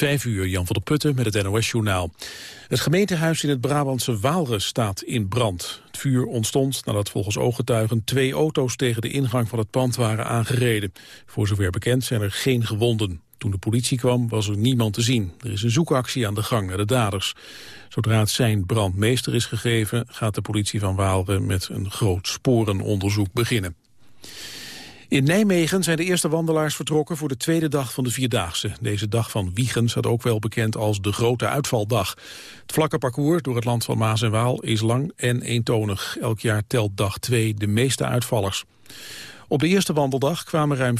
Vijf uur, Jan van der Putten met het NOS-journaal. Het gemeentehuis in het Brabantse Waalre staat in brand. Het vuur ontstond nadat volgens ooggetuigen twee auto's tegen de ingang van het pand waren aangereden. Voor zover bekend zijn er geen gewonden. Toen de politie kwam was er niemand te zien. Er is een zoekactie aan de gang naar de daders. Zodra het zijn brandmeester is gegeven gaat de politie van Waalre met een groot sporenonderzoek beginnen. In Nijmegen zijn de eerste wandelaars vertrokken voor de tweede dag van de Vierdaagse. Deze dag van Wiegen staat ook wel bekend als de Grote Uitvaldag. Het vlakke parcours door het land van Maas en Waal is lang en eentonig. Elk jaar telt dag 2 de meeste uitvallers. Op de eerste wandeldag kwamen ruim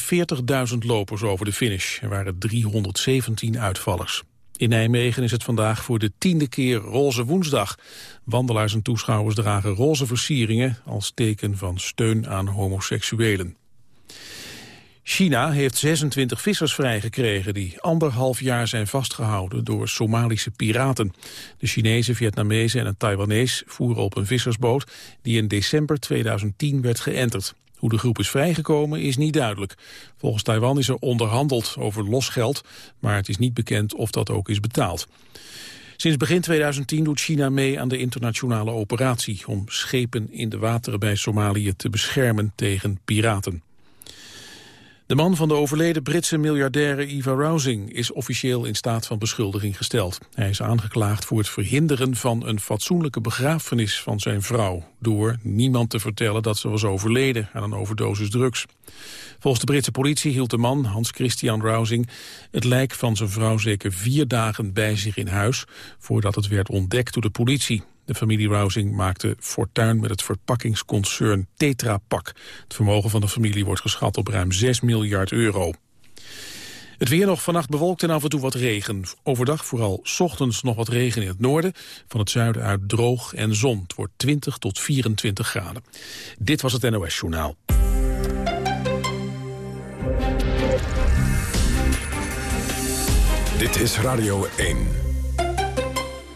40.000 lopers over de finish. Er waren 317 uitvallers. In Nijmegen is het vandaag voor de tiende keer Roze Woensdag. Wandelaars en toeschouwers dragen roze versieringen... als teken van steun aan homoseksuelen. China heeft 26 vissers vrijgekregen die anderhalf jaar zijn vastgehouden door Somalische piraten. De Chinezen, Vietnamezen en een Taiwanees voeren op een vissersboot die in december 2010 werd geënterd. Hoe de groep is vrijgekomen is niet duidelijk. Volgens Taiwan is er onderhandeld over losgeld, maar het is niet bekend of dat ook is betaald. Sinds begin 2010 doet China mee aan de internationale operatie... om schepen in de wateren bij Somalië te beschermen tegen piraten. De man van de overleden Britse miljardaire Eva Rousing is officieel in staat van beschuldiging gesteld. Hij is aangeklaagd voor het verhinderen van een fatsoenlijke begrafenis van zijn vrouw... door niemand te vertellen dat ze was overleden aan een overdosis drugs. Volgens de Britse politie hield de man, Hans Christian Rousing... het lijk van zijn vrouw zeker vier dagen bij zich in huis... voordat het werd ontdekt door de politie. De familie Rousing maakte fortuin met het verpakkingsconcern Tetra Pak. Het vermogen van de familie wordt geschat op ruim 6 miljard euro. Het weer nog vannacht bewolkt en af en toe wat regen. Overdag vooral ochtends nog wat regen in het noorden. Van het zuiden uit droog en zon. Het wordt 20 tot 24 graden. Dit was het NOS Journaal. Dit is Radio 1.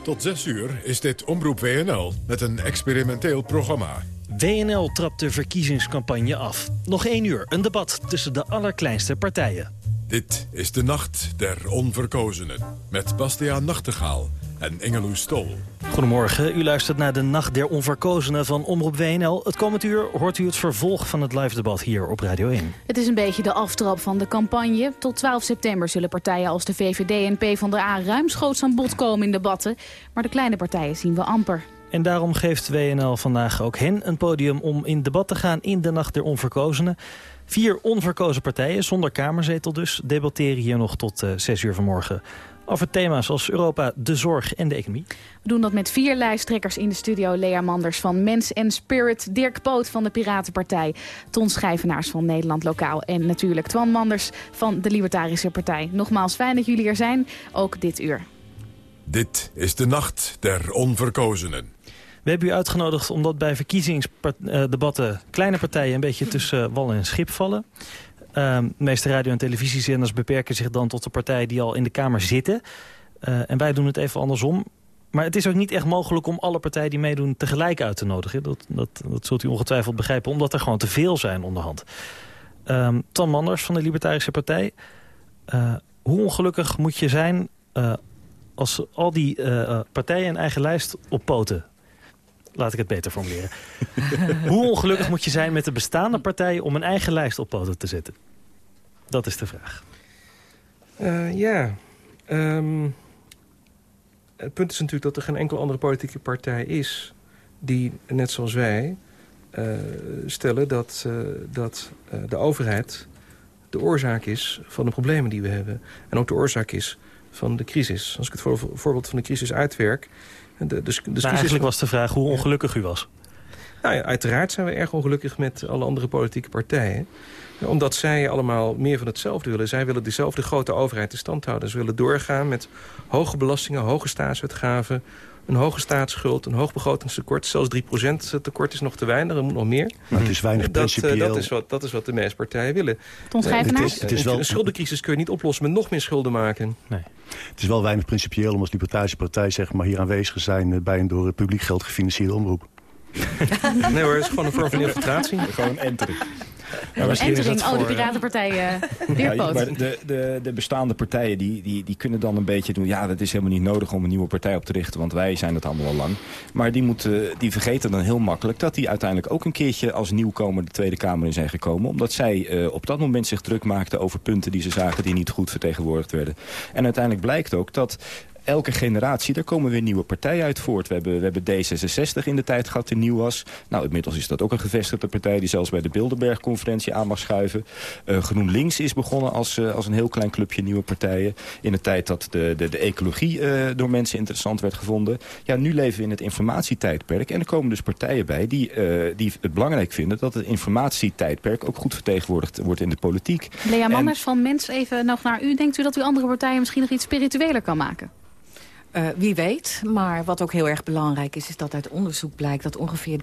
Tot 6 uur is dit Omroep WNL met een experimenteel programma. WNL trapt de verkiezingscampagne af. Nog één uur, een debat tussen de allerkleinste partijen. Dit is de Nacht der Onverkozenen met Bastiaan Nachtegaal en Engeloes Stol. Goedemorgen, u luistert naar de Nacht der Onverkozenen van Omroep WNL. Het komend uur hoort u het vervolg van het live-debat hier op Radio 1. Het is een beetje de aftrap van de campagne. Tot 12 september zullen partijen als de VVD en PvdA ruimschoots aan bod komen in debatten. Maar de kleine partijen zien we amper. En daarom geeft WNL vandaag ook hen een podium om in debat te gaan in de Nacht der Onverkozenen. Vier onverkozen partijen, zonder kamerzetel dus, debatteren hier nog tot uh, eh, 6 uur vanmorgen over thema's als Europa, de zorg en de economie. We doen dat met vier lijsttrekkers in de studio. Lea Manders van Mens en Spirit, Dirk Poot van de Piratenpartij... Ton Schijvenaars van Nederland Lokaal en natuurlijk Twan Manders van de Libertarische Partij. Nogmaals, fijn dat jullie er zijn, ook dit uur. Dit is de Nacht der Onverkozenen. We hebben u uitgenodigd omdat bij verkiezingsdebatten kleine partijen een beetje tussen wal en schip vallen. Ehm, de meeste radio- en televisiezenders beperken zich dan tot de partijen die al in de Kamer zitten. Uh, en wij doen het even andersom. Maar het is ook niet echt mogelijk om alle partijen die meedoen tegelijk uit te nodigen. Dat, dat, dat zult u ongetwijfeld begrijpen, omdat er gewoon te veel zijn onderhand. Um, Tan Manders van de Libertarische Partij. Uh, hoe ongelukkig moet je zijn uh, als al die partijen een eigen lijst op poten Laat ik het beter formuleren. Hoe ongelukkig moet je zijn met de bestaande partijen... om een eigen lijst op poten te zetten? Dat is de vraag. Uh, ja. Um, het punt is natuurlijk dat er geen enkele andere politieke partij is... die, net zoals wij, uh, stellen dat, uh, dat de overheid de oorzaak is van de problemen die we hebben. En ook de oorzaak is van de crisis. Als ik het voorbeeld van de crisis uitwerk... De, de, de eigenlijk was de vraag hoe ongelukkig u was. Nou ja, uiteraard zijn we erg ongelukkig met alle andere politieke partijen. Omdat zij allemaal meer van hetzelfde willen. Zij willen dezelfde grote overheid in stand houden. Ze willen doorgaan met hoge belastingen, hoge staatsuitgaven... een hoge staatsschuld, een hoog begrotingstekort. Zelfs 3% tekort is nog te weinig, er moet nog meer. Maar het is weinig dat, eh, principieel. Dat is, wat, dat is wat de meeste partijen willen. Ton uh, het is, het is wel... Een schuldencrisis kun je niet oplossen met nog meer schulden maken. Nee. Het is wel weinig principieel om als Libertarische Partij zeg maar, hier aanwezig te zijn... Eh, bij een door het publiek geld gefinancierde omroep. nee hoor, het is gewoon een vorm van infiltratie. gewoon. Ja, misschien is Entering, dat oh, de voor, eh, Piratenpartij uh, Ja, maar de, de, de bestaande partijen die, die, die kunnen dan een beetje doen... ja, dat is helemaal niet nodig om een nieuwe partij op te richten... want wij zijn het allemaal al lang. Maar die, moeten, die vergeten dan heel makkelijk... dat die uiteindelijk ook een keertje als nieuwkomer de Tweede Kamer in zijn gekomen. Omdat zij eh, op dat moment zich druk maakten over punten die ze zagen... die niet goed vertegenwoordigd werden. En uiteindelijk blijkt ook dat elke generatie, daar komen weer nieuwe partijen uit voort. We hebben, we hebben D66 in de tijd gehad die nieuw was. Nou, inmiddels is dat ook een gevestigde partij... die zelfs bij de Bilderberg-conferentie aan mag schuiven. Uh, GroenLinks is begonnen als, uh, als een heel klein clubje nieuwe partijen. In de tijd dat de, de, de ecologie uh, door mensen interessant werd gevonden. Ja, nu leven we in het informatietijdperk. En er komen dus partijen bij die, die het belangrijk vinden... dat het informatietijdperk ook goed vertegenwoordigd wordt in de politiek. Lea Manders en... van Mens, even nog naar u. Denkt u dat u andere partijen misschien nog iets spiritueler kan maken? Uh, wie weet, maar wat ook heel erg belangrijk is... is dat uit onderzoek blijkt dat ongeveer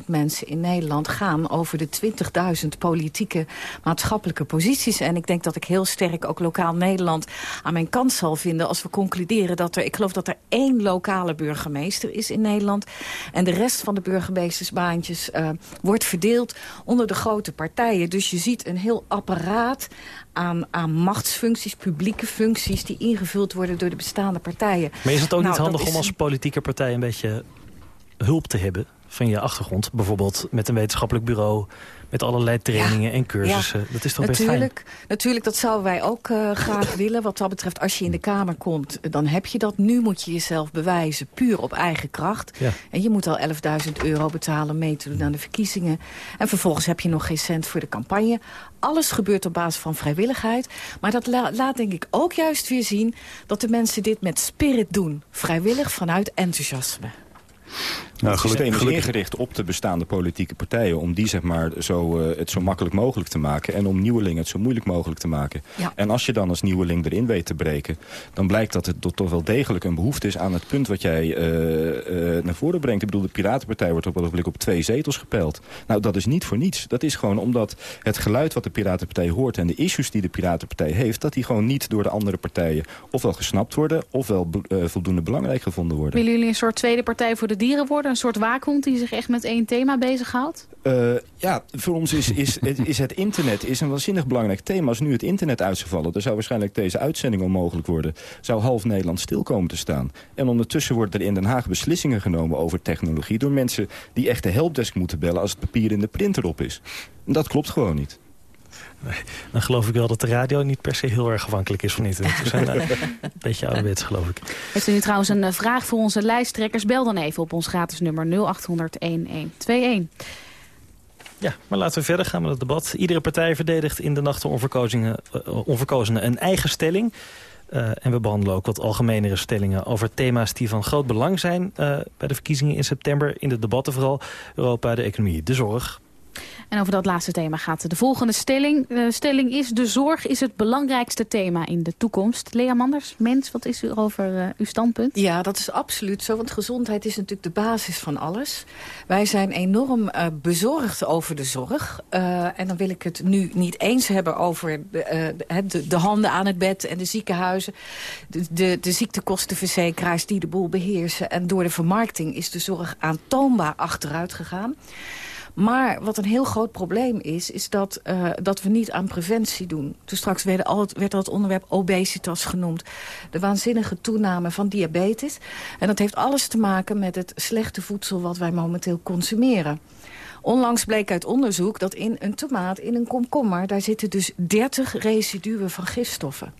30.000 mensen in Nederland gaan... over de 20.000 politieke maatschappelijke posities. En ik denk dat ik heel sterk ook lokaal Nederland aan mijn kant zal vinden... als we concluderen dat er, ik geloof dat er één lokale burgemeester is in Nederland... en de rest van de burgemeestersbaantjes uh, wordt verdeeld onder de grote partijen. Dus je ziet een heel apparaat aan, aan machtsfuncties, publieke functies... die ingevuld worden door de bestaande partijen. Maar is het ook nou, niet handig om als politieke partij een beetje hulp te hebben van je achtergrond? Bijvoorbeeld met een wetenschappelijk bureau, met allerlei trainingen ja, en cursussen. Ja, dat is toch natuurlijk, best fijn? Natuurlijk, dat zouden wij ook uh, graag willen. Wat dat betreft, als je in de Kamer komt, dan heb je dat. Nu moet je jezelf bewijzen, puur op eigen kracht. Ja. En je moet al 11.000 euro betalen mee te doen aan de verkiezingen. En vervolgens heb je nog geen cent voor de campagne. Alles gebeurt op basis van vrijwilligheid. Maar dat la laat denk ik ook juist weer zien... dat de mensen dit met spirit doen. Vrijwillig vanuit enthousiasme. Nou, het systeem is ingericht op de bestaande politieke partijen... om die zeg maar, zo, uh, het zo makkelijk mogelijk te maken... en om nieuwelingen het zo moeilijk mogelijk te maken. Ja. En als je dan als nieuweling erin weet te breken... dan blijkt dat het toch wel degelijk een behoefte is aan het punt... wat jij uh, uh, naar voren brengt. Ik bedoel, de Piratenpartij wordt op het ogenblik op twee zetels gepeld. Nou, dat is niet voor niets. Dat is gewoon omdat het geluid wat de Piratenpartij hoort... en de issues die de Piratenpartij heeft... dat die gewoon niet door de andere partijen ofwel gesnapt worden... ofwel voldoende belangrijk gevonden worden. Willen jullie een soort tweede partij voor de dieren worden? Een soort waakhond die zich echt met één thema bezighoudt? Uh, ja, voor ons is, is, is het internet is een waanzinnig belangrijk thema. Als nu het internet uit zou vallen, dan zou waarschijnlijk deze uitzending onmogelijk worden. Zou half Nederland stil komen te staan. En ondertussen worden er in Den Haag beslissingen genomen over technologie... door mensen die echt de helpdesk moeten bellen als het papier in de printer op is. En dat klopt gewoon niet. Nee, dan geloof ik wel dat de radio niet per se heel erg afhankelijk is van internet. We zijn uh, een beetje ouderwets, geloof ik. Heeft u nu trouwens een uh, vraag voor onze lijsttrekkers? Bel dan even op ons gratis nummer 0800-1121. Ja, maar laten we verder gaan met het debat. Iedere partij verdedigt in de nacht onverkozenen, uh, onverkozenen een eigen stelling. Uh, en we behandelen ook wat algemenere stellingen over thema's die van groot belang zijn... Uh, bij de verkiezingen in september, in de debatten vooral. Europa, de economie, de zorg. En over dat laatste thema gaat de volgende stelling. De stelling is de zorg is het belangrijkste thema in de toekomst. Lea Manders, mens, wat is u over uh, uw standpunt? Ja, dat is absoluut zo, want gezondheid is natuurlijk de basis van alles. Wij zijn enorm uh, bezorgd over de zorg. En dan wil ik het nu niet eens hebben over de, de, de handen aan het bed en de ziekenhuizen. De, de ziektekostenverzekeraars die de boel beheersen. En door de vermarkting is de zorg aantoonbaar achteruit gegaan. Maar wat een heel groot probleem is, is dat, uh, dat we niet aan preventie doen. Toen straks werd al, het, werd al onderwerp obesitas genoemd. De waanzinnige toename van diabetes. En dat heeft alles te maken met het slechte voedsel wat wij momenteel consumeren. Onlangs bleek uit onderzoek dat in een tomaat, in een komkommer... daar zitten dus 30 residuen van gifstoffen.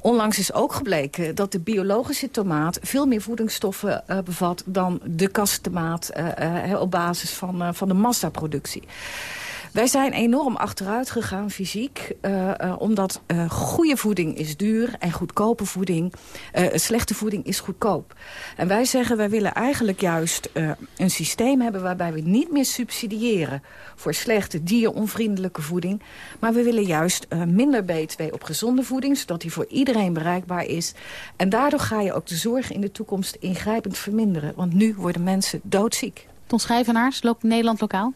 Onlangs is ook gebleken dat de biologische tomaat veel meer voedingsstoffen uh, bevat dan de kasttomaat uh, op basis van, van de massaproductie. Wij zijn enorm achteruit gegaan fysiek. Uh, uh, omdat uh, goede voeding is duur en goedkope voeding... slechte voeding is goedkoop. En wij zeggen, wij willen eigenlijk juist een systeem hebben... waarbij we niet meer subsidiëren voor slechte dieronvriendelijke voeding. Maar we willen juist minder BTW op gezonde voeding... zodat die voor iedereen bereikbaar is. En daardoor ga je ook de zorg in de toekomst ingrijpend verminderen. Want nu worden mensen doodziek. Ton Schrijvenaars, Nederland Lokaal.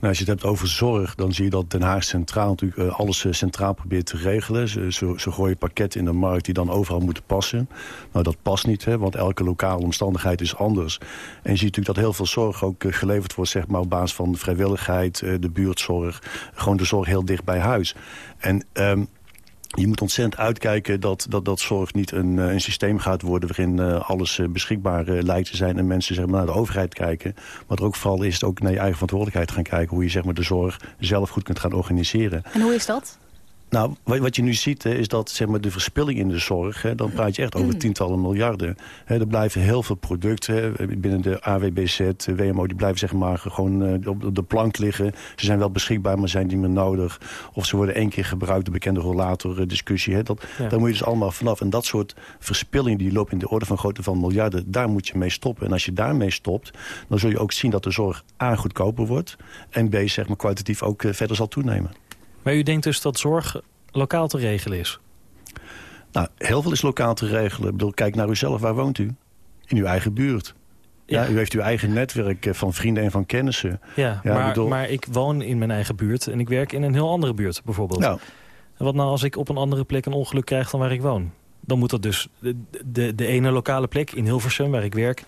Nou, als je het hebt over zorg, dan zie je dat Den Haag centraal natuurlijk uh, alles uh, centraal probeert te regelen. Ze, ze, ze, gooien pakketten in de markt die dan overal moeten passen. Nou, dat past niet, hè, want elke lokale omstandigheid is anders. En je ziet natuurlijk dat heel veel zorg ook uh, geleverd wordt zeg maar, op basis van vrijwilligheid, de buurtzorg. Gewoon de zorg heel dicht bij huis. En... Um, je moet ontzettend uitkijken dat, dat, dat zorg niet een, eh, een systeem gaat worden... waarin uh, alles uh, beschikbaar lijkt te zijn en mensen zeg maar, naar de overheid kijken. Maar er ook vooral is ook naar je eigen verantwoordelijkheid gaan kijken... hoe je zeg maar, de zorg zelf goed kunt gaan organiseren. En hoe is dat? Nou, wat je nu ziet is dat zeg maar, de verspilling in de zorg... Hè, dan praat je echt over mm. tientallen miljarden. Hè, er blijven heel veel producten binnen de AWBZ, WMO... die blijven zeg maar, gewoon uh, op de plank liggen. Ze zijn wel beschikbaar, maar zijn niet meer nodig. Of ze worden één keer gebruikt, de bekende rollator-discussie. Hè, dat, Daar moet je dus allemaal vanaf. En dat soort verspilling die loopt in de orde van grootte van miljarden... daar moet je mee stoppen. En als je daarmee stopt, dan zul je ook zien dat de zorg A goedkoper wordt... en B zeg maar, kwalitatief ook uh, verder zal toenemen. Maar u denkt dus dat zorg lokaal te regelen is? Nou, heel veel is lokaal te regelen. Ik bedoel, kijk naar uzelf. Waar woont u? In uw eigen buurt. Ja. u heeft uw eigen netwerk eh, van vrienden en van kennissen. Ja, ja maar, bedoel... maar ik woon in mijn eigen buurt en ik werk in een heel andere buurt bijvoorbeeld. Nou. En wat nou als ik op een andere plek een ongeluk krijg dan waar ik woon? Dan moet dat dus de, de, de ene lokale plek in Hilversum waar ik werk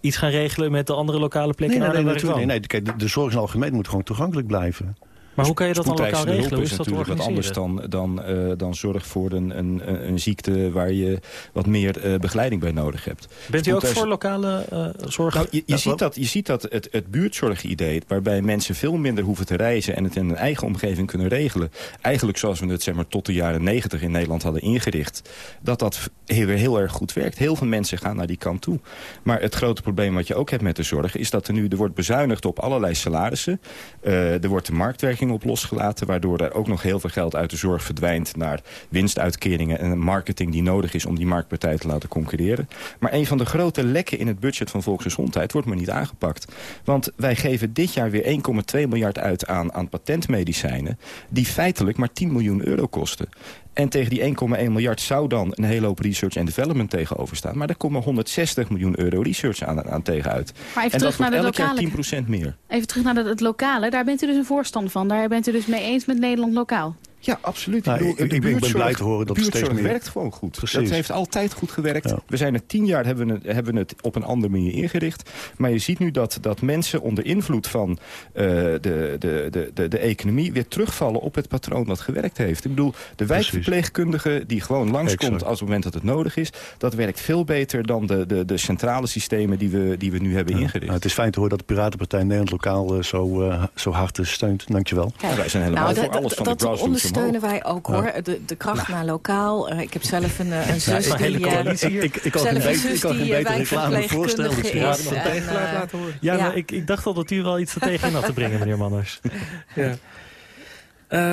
iets gaan regelen met de andere lokale plek nee, in nee, nee, nee, nee, kijk, de, de zorg in algemeen moet gewoon toegankelijk blijven. Maar hoe kan je dat dan lokaal regelen? is, is natuurlijk wat anders dan, dan, uh, dan zorg voor een, een, een ziekte waar je wat meer uh, begeleiding bij nodig hebt. Bent u ook voor lokale uh, zorg? Nou, je, je, ziet dat, je ziet dat het, het buurtzorgidee, waarbij mensen veel minder hoeven te reizen en het in hun eigen omgeving kunnen regelen, eigenlijk zoals we het zeg maar, tot de jaren negentig in Nederland hadden ingericht, dat dat heel, heel erg goed werkt. Heel veel mensen gaan naar die kant toe. Maar het grote probleem wat je ook hebt met de zorg, is dat er nu er wordt bezuinigd op allerlei salarissen. er wordt de marktwerking op losgelaten... waardoor er ook nog heel veel geld uit de zorg verdwijnt... naar winstuitkeringen en marketing die nodig is... om die marktpartij te laten concurreren. Maar een van de grote lekken in het budget van volksgezondheid... wordt maar niet aangepakt. Want wij geven dit jaar weer 1,2 miljard uit aan, aan patentmedicijnen... die feitelijk maar 10 miljoen euro kosten. En tegen die 1,1 miljard zou dan een hele hoop research en development tegenover staan. Maar daar komen 160 miljoen euro research aan, aan tegenuit. Maar even en terug dat naar elk lokale... jaar 10% meer. Even terug naar het lokale. Daar bent u dus een voorstander van. Daar bent u dus mee eens met Nederland lokaal. Ja, absoluut. Nou, ik, bedoel, ik, ben blij te horen dat het steeds meer... werkt gewoon goed. Precies. Dat heeft altijd goed gewerkt. We zijn er tien jaar hebben we, het, hebben we het op een andere manier ingericht. Maar je ziet nu dat, dat mensen onder invloed van uh, de, de, de, de, de economie... weer terugvallen op het patroon dat gewerkt heeft. Ik bedoel, de wijkverpleegkundige die gewoon langskomt als het moment dat het nodig is... dat werkt veel beter dan de, de, de centrale systemen die we, die we nu hebben ingericht. Nou, het is fijn te horen dat de Piratenpartij Nederland lokaal uh, zo, uh, zo hard steunt. Dankjewel. Ja, wij zijn helemaal nou, voor alles van de grassroots steunen wij ook hoor. De, de kracht naar lokaal. Uh, ik heb zelf een, een zus ja, die... Uh, ik, ik, kan geen beter, ik kan geen betere reclame voorstellen. Dus ja, en, uh, laten horen. Ja, maar ik, ik dacht al dat u wel iets er tegen had te brengen, meneer Manners. ja.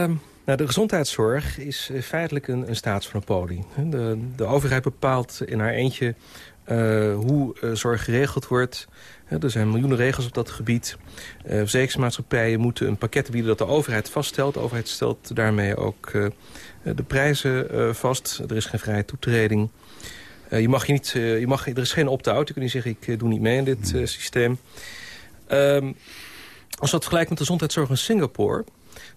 Um, nou, de gezondheidszorg is feitelijk een, een staatsmonopolie. De, de overheid bepaalt in haar eentje uh, hoe uh, zorg geregeld wordt. Er zijn miljoenen regels op dat gebied. Uh, verzekeringsmaatschappijen moeten een pakket bieden dat de overheid vaststelt. De overheid stelt daarmee ook de prijzen vast. Er is geen vrije toetreding. je mag je niet, je mag, er is geen opt-out. Je kunt niet zeggen, ik doe niet mee in dit systeem. Um, als we dat vergelijken met de gezondheidszorg in Singapore...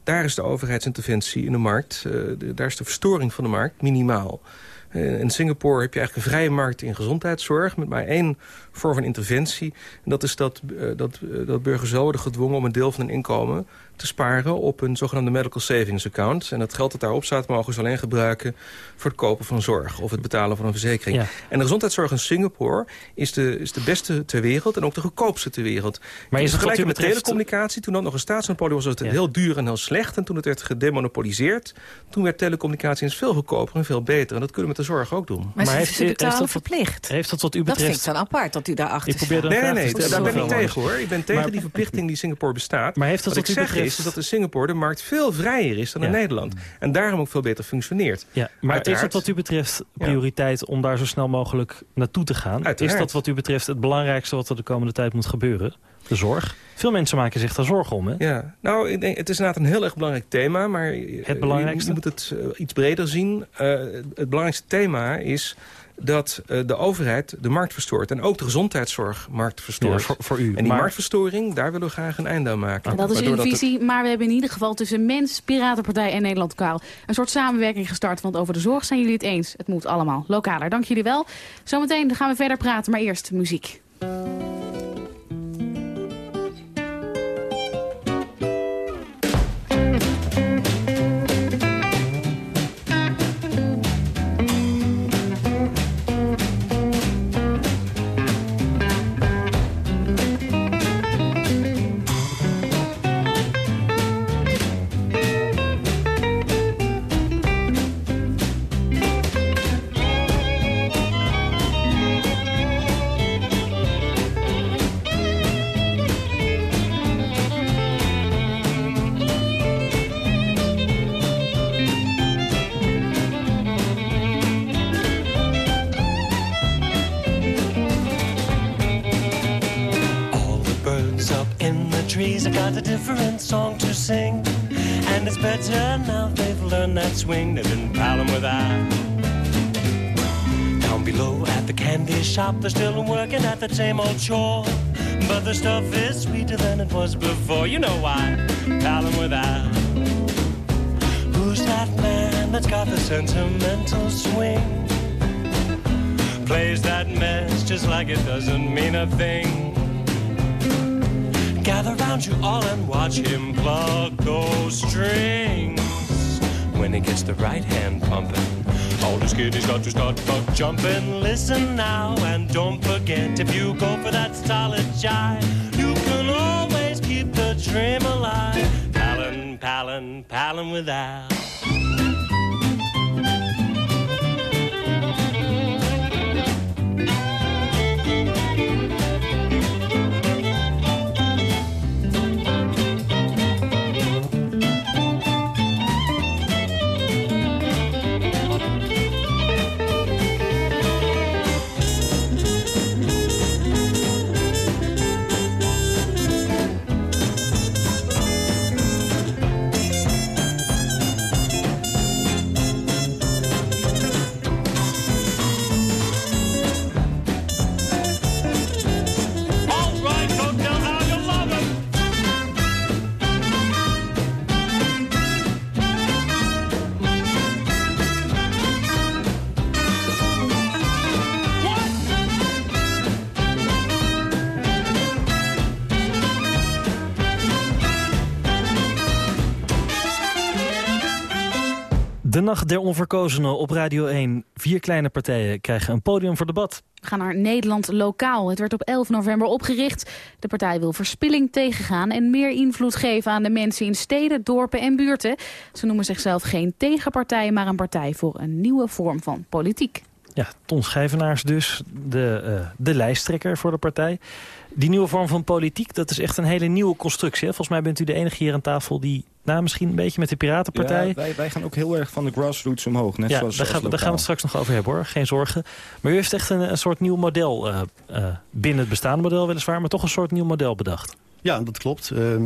daar is de overheidsinterventie in de markt... De, daar is de verstoring van de markt minimaal. Eh, in Singapore heb je eigenlijk een vrije markt in gezondheidszorg... met maar één vorm van interventie. En dat is dat, uh, dat, uh, dat burgers zo worden gedwongen om een deel van hun inkomen te sparen op een zogenaamde medical savings account. En dat geld dat daarop staat mogen ze alleen gebruiken voor het kopen van zorg of het betalen van een verzekering. En de gezondheidszorg in Singapore is de, is de beste ter wereld en ook de goedkoopste ter wereld. Maar is het vergelijken met telecommunicatie, toen dat nog een staatsmonopolie was, was het heel duur en heel slecht. En toen het werd gedemonopoliseerd, toen werd telecommunicatie eens veel goedkoper en veel beter. En dat kunnen we met de zorg ook doen. Maar, maar heeft, ze betalen heeft verplicht. Heeft dat wat u betreft... Dat vind ik dan apart, dat u daarachter ik probeer Nee, nee, nee daar ben ik tegen hoor. Ik ben tegen die verplichting die Singapore bestaat. Maar heeft dat wat, wat u betreft is dat in Singapore de markt veel vrijer is dan in Nederland. En daarom ook veel beter functioneert. Ja, maar is het wat u betreft prioriteit om daar zo snel mogelijk naartoe te gaan? Is dat wat u betreft het belangrijkste wat er de komende tijd moet gebeuren? De zorg. Veel mensen maken zich daar zorgen om, hè? Ja, nou, ik denk, het is inderdaad een heel erg belangrijk thema. Maar het belangrijkste? Je, moet het iets breder zien. het belangrijkste thema is dat uh, de overheid de markt verstoort. En ook de gezondheidszorg markt verstoort. Ja, voor, voor, u. En die marktverstoring, daar willen we graag een einde aan maken. En dat is uw visie, maar we hebben in ieder geval tussen Mens, Piratenpartij en Nederland Lokaal... een soort samenwerking gestart, want over de zorg zijn jullie het eens. Het moet allemaal lokaler. Dank jullie wel. Zometeen gaan we verder praten, maar eerst muziek. Now they've learned that swing. They've been palling with I. Down below at the candy shop, they're still working at the same old chore. But the stuff is sweeter than it was before. You know why? Palling with I. Who's that man that's got the sentimental swing? Plays that mess just like it doesn't mean a thing. Gather round you all and watch him plug those strings. When it gets the right hand pumping, all his kidneys got to start buck jumping. Listen now and don't forget if you go for that solid jive, you can always keep the dream alive. Palin, palin, palin without. De Nacht der Onverkozenen op Radio 1. Vier kleine partijen krijgen een podium voor debat. We gaan naar Nederland Lokaal. Het werd op 11 november opgericht. De partij wil verspilling tegengaan en meer invloed geven aan de mensen in steden, dorpen en buurten. Ze noemen zichzelf geen tegenpartij, maar een partij voor een nieuwe vorm van politiek. Ja, Ton Schijvenaars dus, de, uh, de lijsttrekker voor de partij. Die nieuwe vorm van politiek, dat is echt een hele nieuwe constructie. Volgens mij bent u de enige hier aan tafel die nou, misschien een beetje met de Piratenpartij. Ja, wij, wij gaan ook heel erg van de grassroots omhoog. Net ja, zoals, daar, gaan, daar gaan we het straks nog over hebben hoor, geen zorgen. Maar u heeft echt een, een soort nieuw model, uh, uh, binnen het bestaande model weliswaar... maar toch een soort nieuw model bedacht. Ja, dat klopt. Uh,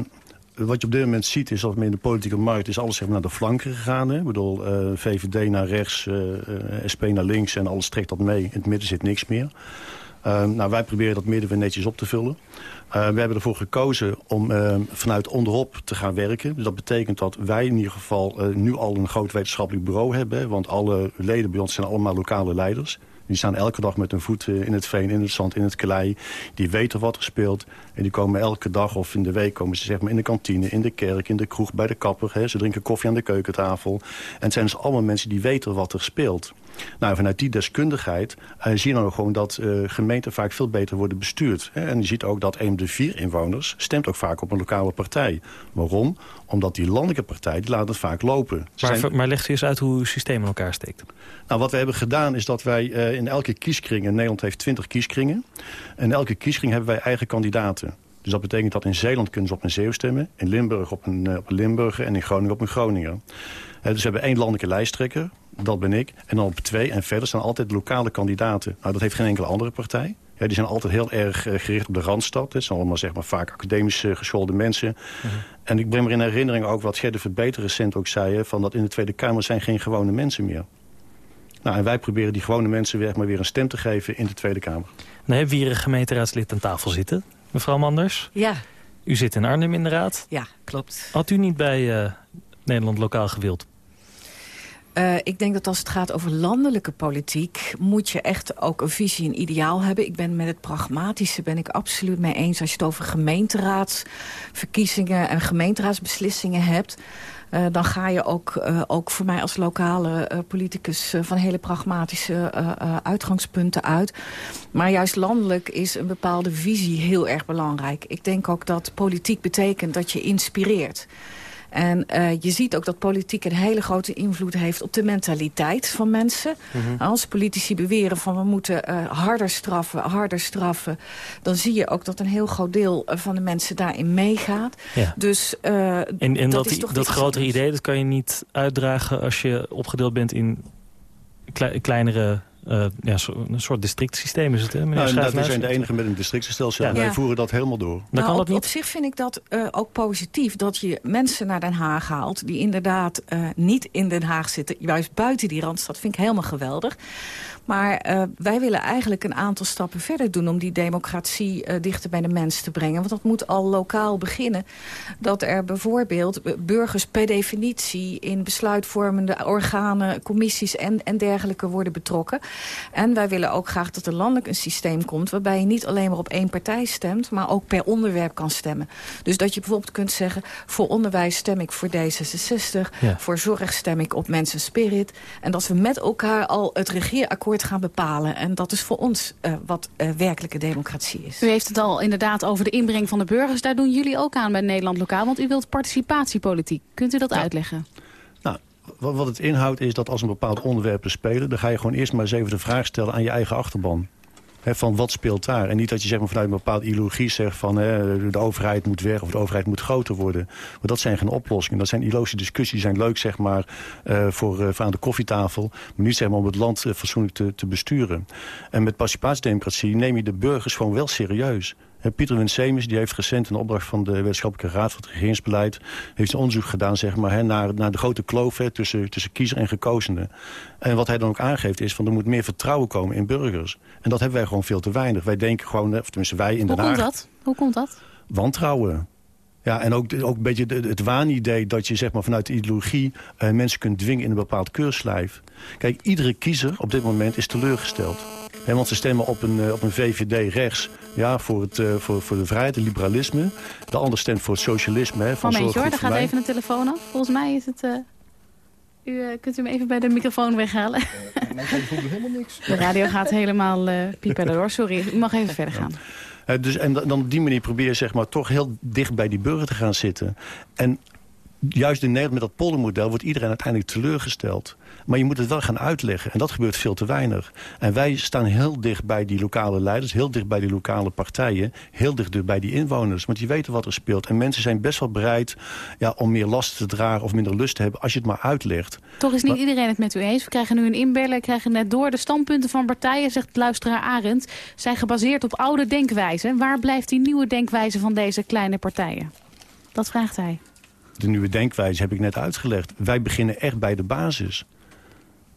wat je op dit moment ziet is dat in de politieke markt is alles zeg maar, naar de flanken gegaan. Hè? Ik bedoel, VVD naar rechts, SP naar links en alles trekt dat mee. In het midden zit niks meer. nou, wij proberen dat midden weer netjes op te vullen. Uh, we hebben ervoor gekozen om uh, vanuit onderop te gaan werken. Dus dat betekent dat wij in ieder geval uh, nu al een groot wetenschappelijk bureau hebben. Want alle leden bij ons zijn allemaal lokale leiders. Die staan elke dag met hun voeten in het veen, in het zand, in het klei. Die weten wat er speelt. En die komen elke dag of in de week komen ze zeg maar in de kantine, in de kerk, in de kroeg, bij de kapper. Hè. Ze drinken koffie aan de keukentafel. En het zijn dus allemaal mensen die weten wat er speelt. Nou, vanuit die deskundigheid uh, zie je dan ook gewoon dat uh, gemeenten vaak veel beter worden bestuurd. Hè? En je ziet ook dat een op de vier inwoners stemt ook vaak op een lokale partij. Waarom? Omdat die landelijke partij, die laat het vaak lopen. Maar, zijn... maar legt u eens uit hoe uw systeem in elkaar steekt. Nou, wat we hebben gedaan is dat wij uh, in elke kieskring... in Nederland heeft 20 kieskringen. En in elke kieskring hebben wij eigen kandidaten. Dus dat betekent dat in Zeeland kunnen ze op een Zeeuw stemmen. In Limburg op een, op een Limburger en in Groningen op een Groninger. Dus we hebben één landelijke lijsttrekker dat ben ik. En dan op twee en verder staan altijd lokale kandidaten. Nou, dat heeft geen enkele andere partij. Ja, die zijn altijd heel erg gericht op de Randstad. Het zijn allemaal zeg maar, vaak academisch geschoolde mensen. Mhm. En ik breng me in herinnering ook wat Gerde Verbeter recent ook zei... van dat in de Tweede Kamer zijn geen gewone mensen meer. Nou, en wij proberen die gewone mensen weer, maar weer een stem te geven in de Tweede Kamer. Dan hebben we hier een gemeenteraadslid aan tafel zitten. Mevrouw Manders? Ja. U zit in Arnhem in de raad. Ja, klopt. Had u niet bij uh, Nederland lokaal gewild? Uh, ik denk dat als het gaat over landelijke politiek... moet je echt ook een visie en ideaal hebben. Ik ben met het pragmatische ben ik absoluut mee eens... als je het over gemeenteraadsverkiezingen en gemeenteraadsbeslissingen hebt... Uh, dan ga je ook, uh, ook voor mij als lokale politicus van hele pragmatische uitgangspunten uit. Maar juist landelijk is een bepaalde visie heel erg belangrijk. Ik denk ook dat politiek betekent dat je inspireert. En uh, je ziet ook dat politiek een hele grote invloed heeft op de mentaliteit van mensen. Mhm. Als politici beweren van we moeten uh, harder straffen, harder straffen... dan zie je ook dat een heel groot deel eh, van de mensen daarin meegaat. Ja. Dus, uh, en en dat, dat, dat grotere idee dat kan je niet uitdragen als je opgedeeld bent in kleinere uh, ja, een soort districtsysteem is het, hè, meneer nou, We zijn de enige met een districtstelsel. Ja. Wij voeren dat helemaal door. Nou, kan op, niet. op zich vind ik dat uh, ook positief. Dat je mensen naar Den Haag haalt... die inderdaad uh, niet in Den Haag zitten. Juist buiten die Randstad vind ik helemaal geweldig. Maar uh, wij willen eigenlijk een aantal stappen verder doen... om die democratie uh, dichter bij de mens te brengen. Want dat moet al lokaal beginnen. Dat er bijvoorbeeld burgers per definitie... in besluitvormende organen, commissies en, en dergelijke worden betrokken. En wij willen ook graag dat er landelijk een systeem komt... waarbij je niet alleen maar op één partij stemt... maar ook per onderwerp kan stemmen. Dus dat je bijvoorbeeld kunt zeggen... voor onderwijs stem ik voor D66... Ja. voor zorg stem ik op Mensen Spirit... en dat we met elkaar al het regeerakkoord gaan bepalen. En dat is voor ons uh, wat uh, werkelijke democratie is. U heeft het al inderdaad over de inbreng van de burgers. Daar doen jullie ook aan bij Nederland Lokaal. Want u wilt participatiepolitiek. Kunt u dat ja. uitleggen? Wat het inhoudt is dat als een bepaald onderwerp spelen... dan ga je gewoon eerst maar eens even de vraag stellen aan je eigen achterban van wat speelt daar? En niet dat je zeg maar, vanuit een bepaalde ideologie zegt van de overheid moet weg of de overheid moet groter worden. Maar dat zijn geen oplossingen. Dat zijn ideologische discussies, die zijn leuk zeg maar, uh, voor, uh, aan de koffietafel. Maar niet zeg maar, om het land uh, fatsoenlijk te, te besturen. En met participatiedemocratie neem je de burgers gewoon wel serieus. Pieter Winsemus die heeft recent in opdracht van de Wetenschappelijke Raad van het Regeringsbeleid... heeft een onderzoek gedaan zeg maar, naar, naar de grote kloof tussen, tussen kiezer en gekozenen. En wat hij dan ook aangeeft is van er moet meer vertrouwen komen in burgers. En dat hebben wij gewoon veel te weinig. Wij denken gewoon, of tenminste wij in Den Haag... Hoe komt dat? Hoe komt dat? Wantrouwen. Ja, en ook, ook een beetje het, waanidee dat je zeg maar, vanuit de ideologie uh, mensen kunt dwingen in een bepaald keurslijf. Kijk, iedere kiezer op dit moment is teleurgesteld. He, want ze stemmen op een, uh, op een VVD rechts ja, voor, het, uh, voor, voor de vrijheid, het liberalisme. De ander stemt voor het socialisme. He, van Momentje hoor, daar gaat even een telefoon af. Volgens mij is het... U, uh, kunt u hem even bij de microfoon weghalen? Uh, mijn telefoon doet helemaal niks. De radio gaat helemaal uh, piepen door. Sorry, u mag even verder gaan. dus, en dan op die manier probeer je zeg maar, toch heel dicht bij die burger te gaan zitten. En juist in Nederland met dat poldermodel wordt iedereen uiteindelijk teleurgesteld. Maar je moet het wel gaan uitleggen. En dat gebeurt veel te weinig. En wij staan heel dicht bij die lokale leiders. Heel dicht bij die lokale partijen. Heel dicht bij die inwoners. Want die weten wat er speelt. En mensen zijn best wel bereid ja, om meer last te dragen of minder lust te hebben. Als je het maar uitlegt. Toch is niet iedereen het met u eens. We krijgen nu een inbeller. We krijgen net door de standpunten van partijen, zegt luisteraar Arendt. Zijn gebaseerd op oude denkwijzen. Waar blijft die nieuwe denkwijze van deze kleine partijen? Dat vraagt hij. De nieuwe denkwijze heb ik net uitgelegd. Wij beginnen echt bij de basis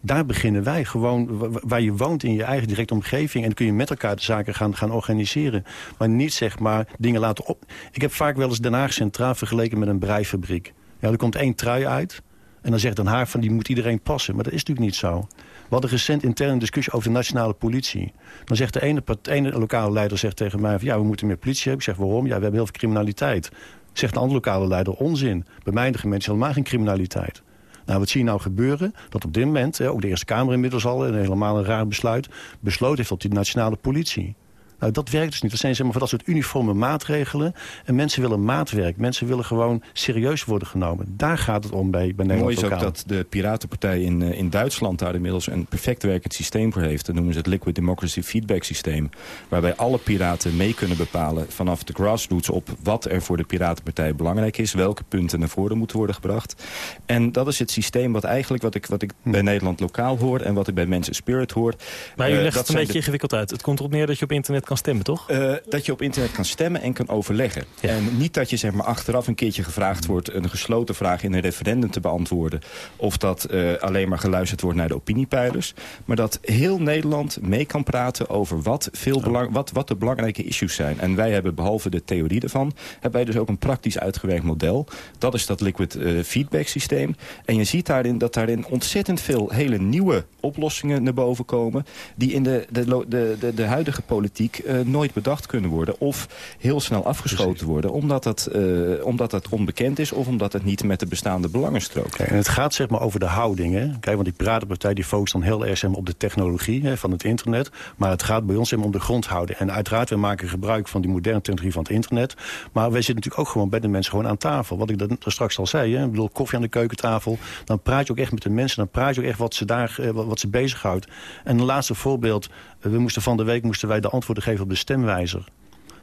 daar beginnen wij gewoon, waar je woont in je eigen directe omgeving. En dan kun je met elkaar de zaken gaan, gaan organiseren. Maar niet zeg maar dingen laten op. Ik heb vaak wel eens Den Haag Centraal vergeleken met een breifabriek. Ja, er komt één trui uit. En dan zegt Den Haag van die moet iedereen passen. Maar dat is natuurlijk niet zo. We hadden recent interne discussie over de nationale politie. Dan zegt de ene, ene lokale leider zegt tegen mij... Van, ja, we moeten meer politie hebben. Ik zeg, waarom? Ja, we hebben heel veel criminaliteit. Zegt een andere lokale leider, onzin. Bij mij de is helemaal geen criminaliteit. Nou, wat zie je nou gebeuren? Dat op dit moment, ook de Eerste Kamer inmiddels al... een helemaal een raar besluit, besloten heeft op die nationale politie. Nou, dat werkt dus niet. Dat zijn zeg maar, voor dat soort uniforme maatregelen. En mensen willen maatwerk. Mensen willen gewoon serieus worden genomen. Daar gaat het om bij, bij Nederland Mooi is ook dat de Piratenpartij in, eh, in Duitsland daar inmiddels een perfect werkend systeem voor heeft. Dat noemen ze het Liquid Democracy Feedback Systeem. Waarbij alle piraten mee kunnen bepalen vanaf de grassroots op wat er voor de Piratenpartij belangrijk is. Welke punten naar voren moeten worden gebracht. En dat is het systeem wat eigenlijk wat ik, wat ik hm. bij Nederland lokaal hoor en wat ik bij Mensen Spirit hoor. Maar u uh, legt het een beetje ingewikkeld uit. Het komt erop neer dat je op internet kan kan stemmen, toch? Uh, dat je op internet kan stemmen en kan overleggen. En niet dat je zeg maar, achteraf een keertje gevraagd wordt... een gesloten vraag in een referendum te beantwoorden... of dat uh, alleen maar geluisterd wordt naar de opiniepeilers. Maar dat heel Nederland mee kan praten over wat, veel belang, wat, wat de belangrijke issues zijn. En wij hebben behalve de theorie ervan... hebben wij dus ook een praktisch uitgewerkt model. Dat is dat liquid uh, feedback systeem. En je ziet daarin dat daarin ontzettend veel hele nieuwe oplossingen naar boven komen... die in de, de, de, de, de huidige politiek uh, nooit bedacht kunnen worden... of heel snel afgeschoten Precies. worden, omdat dat, uh, omdat dat onbekend is... of omdat het niet met de bestaande belangen strookt. en het gaat zeg maar over de houding. Hè? Kijk, want die Piratenpartij die focust dan heel erg zeg maar, op de technologie hè, van het internet. Maar het gaat bij ons zeg maar, om de grondhouding. En uiteraard, we maken gebruik van die moderne technologie van het internet. Maar wij zitten natuurlijk ook gewoon bij de mensen gewoon aan tafel. Wat ik dat straks al zei, hè? ik bedoel, koffie aan de keukentafel. Dan praat je ook echt met de mensen. Dan praat je ook echt wat ze, daar, uh, wat ze bezighoudt. En een laatste voorbeeld. We moesten van de week moesten wij de antwoorden geven op de stemwijzer.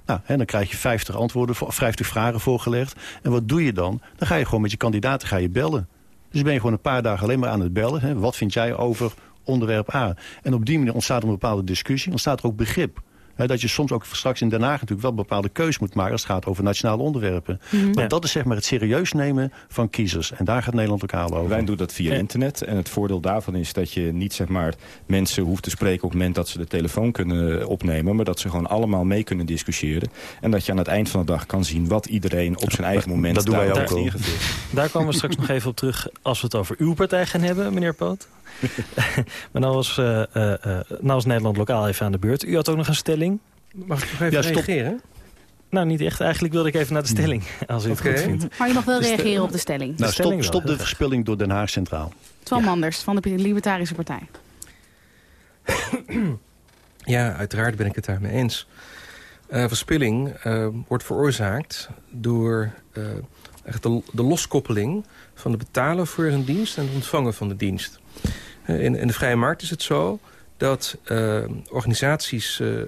Nou, hè, dan krijg je 50 antwoorden, 50 vragen voorgelegd. En wat doe je dan? Dan ga je gewoon met je kandidaten ga je bellen. Dus ben je gewoon een paar dagen alleen maar aan het bellen. Hè. Wat vind jij over onderwerp A? En op die manier ontstaat er een bepaalde discussie. Ontstaat er ook begrip dat je soms ook straks in Den Haag natuurlijk wel bepaalde keus moet maken als het gaat over nationale onderwerpen. Mm Maar dat is zeg maar het serieus nemen van kiezers. En daar gaat Nederland lokaal over. Wij doen dat via internet. En het voordeel daarvan is dat je niet zeg maar mensen hoeft te spreken op het moment dat ze de telefoon kunnen opnemen. Maar dat ze gewoon allemaal mee kunnen discussiëren. En dat je aan het eind van de dag kan zien wat iedereen op zijn eigen moment dat doen wij ook daar, daar komen we straks nog even op terug als we het over uw partij gaan hebben, meneer Poot. maar nou was, uh, uh, nou was Nederland lokaal even aan de beurt. U had ook nog een stelling. Mag ik nog even ja, reageren? Nou, niet echt. Eigenlijk wilde ik even naar de stelling, als u het okay. goed vindt. Maar je mag wel reageren op de stelling. Nou, stop, stop de verspilling door Den Haag Centraal. Twan ja. Manders van de Libertarische Partij. ja, uiteraard ben ik het daarmee eens. Uh, verspilling uh, wordt veroorzaakt door uh, echt de, de, loskoppeling van de betalen voor een dienst en het ontvangen van de dienst. In, in, de vrije markt is het zo dat uh, organisaties uh,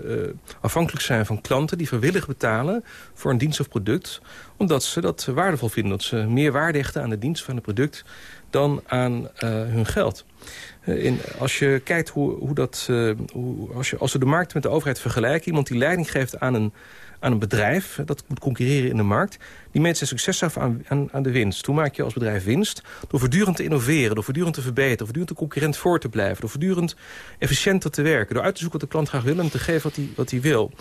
afhankelijk zijn van klanten... die vrijwillig betalen voor een dienst of product... omdat ze dat waardevol vinden. Dat ze meer waarde hechten aan de dienst van het product dan aan hun geld. In, als je kijkt hoe, hoe dat... hoe, als, je, als we de markt met de overheid vergelijken... iemand die leiding geeft aan een, aan een bedrijf... dat moet concurreren in de markt... die meet zijn succes af aan, aan, de winst. Hoe maak je als bedrijf winst? Door voortdurend te innoveren, door voortdurend te verbeteren... door voortdurend de concurrent voor te blijven... door voortdurend efficiënter te werken... door uit te zoeken wat de klant graag wil en te geven wat hij, wat hij wil...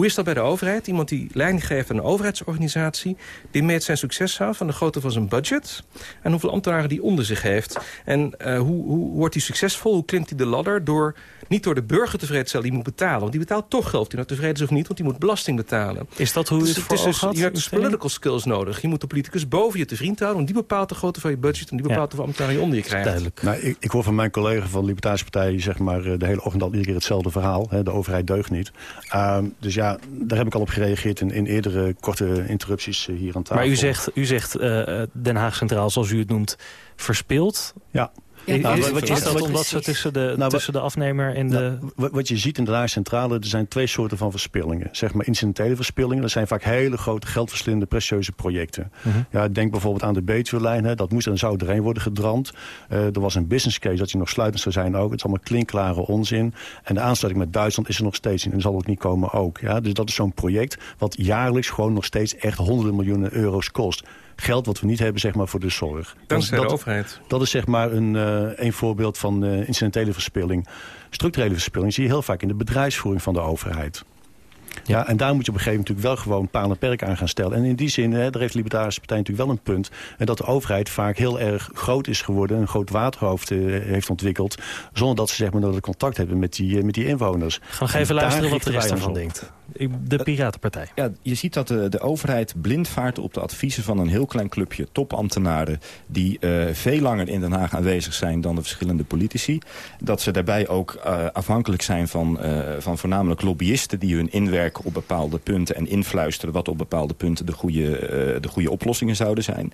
Hoe is dat bij de overheid? Iemand die leiding geeft aan een overheidsorganisatie... die meet zijn succes af van de grootte van zijn budget... en hoeveel ambtenaren die onder zich heeft. En uh, hoe, hoe wordt hij succesvol? Hoe klimt hij de ladder? Door, niet door de burger tevreden te stellen, die moet betalen. Want die betaalt toch geld, die nou tevreden is of niet... want die moet belasting betalen. Is dat hoe dus, het, het is dus, Je hebt dus political skills nodig. Je moet de politicus boven je te vriend houden... want die bepaalt de grootte van je budget... en die bepaalt ja. hoeveel ambtenaren je onder je krijgt. Duidelijk. Nou, ik, ik hoor van mijn collega van de Libertarische Partij... zeg maar de hele ochtend al iedere keer hetzelfde verhaal. Hè, de overheid deugt niet. Uh, dus ja, daar heb ik al op gereageerd in, in eerdere korte interrupties uh, hier aan tafel. Maar u zegt, u zegt uh, Den Haag Centraal, zoals u het noemt, verspeeld. Ja. Ja, nou, wat, wat is dat omdat ze tussen de, nou, tussen de afnemer en de... Nou, wat je ziet in de Centrale, er zijn twee soorten van verspillingen. Zeg maar incidentele verspillingen. Dat zijn vaak hele grote, geldverslindende, precieuze projecten. Uh -huh. ja, denk bijvoorbeeld aan de Betuwe-lijn. Dat moest en zou erheen worden gedramd. Uh, er was een business case dat je nog sluitend zou zijn ook. Het is allemaal klinkklare onzin. En de aansluiting met Duitsland is er nog steeds in. En zal ook niet komen ook. Ja? Dus dat is zo'n project wat jaarlijks gewoon nog steeds echt honderden miljoenen euro's kost geld wat we niet hebben zeg maar, voor de zorg. Dankzij dat, de overheid. Dat is zeg maar een, uh, een voorbeeld van uh, incidentele verspilling. Structurele verspilling zie je heel vaak in de bedrijfsvoering van de overheid. Ja, en daar moet je op een gegeven moment natuurlijk wel gewoon paal en perk aan gaan stellen. En in die zin, hè, daar heeft de Libertarische Partij natuurlijk wel een punt. En dat de overheid vaak heel erg groot is geworden, een groot waterhoofd uh, heeft ontwikkeld. Zonder dat ze zeg maar, nodig contact hebben met die, uh, met die inwoners. Gaan we even luisteren wat de rest ervan denkt. De Piratenpartij. Ja, je ziet dat de, de overheid blind vaart op de adviezen van een heel klein clubje topambtenaren... die uh, veel langer in Den Haag aanwezig zijn dan de verschillende politici. Dat ze daarbij ook uh, afhankelijk zijn van, uh, van voornamelijk lobbyisten... die hun inwerken op bepaalde punten en influisteren... wat op bepaalde punten de goede, de goede oplossingen zouden zijn.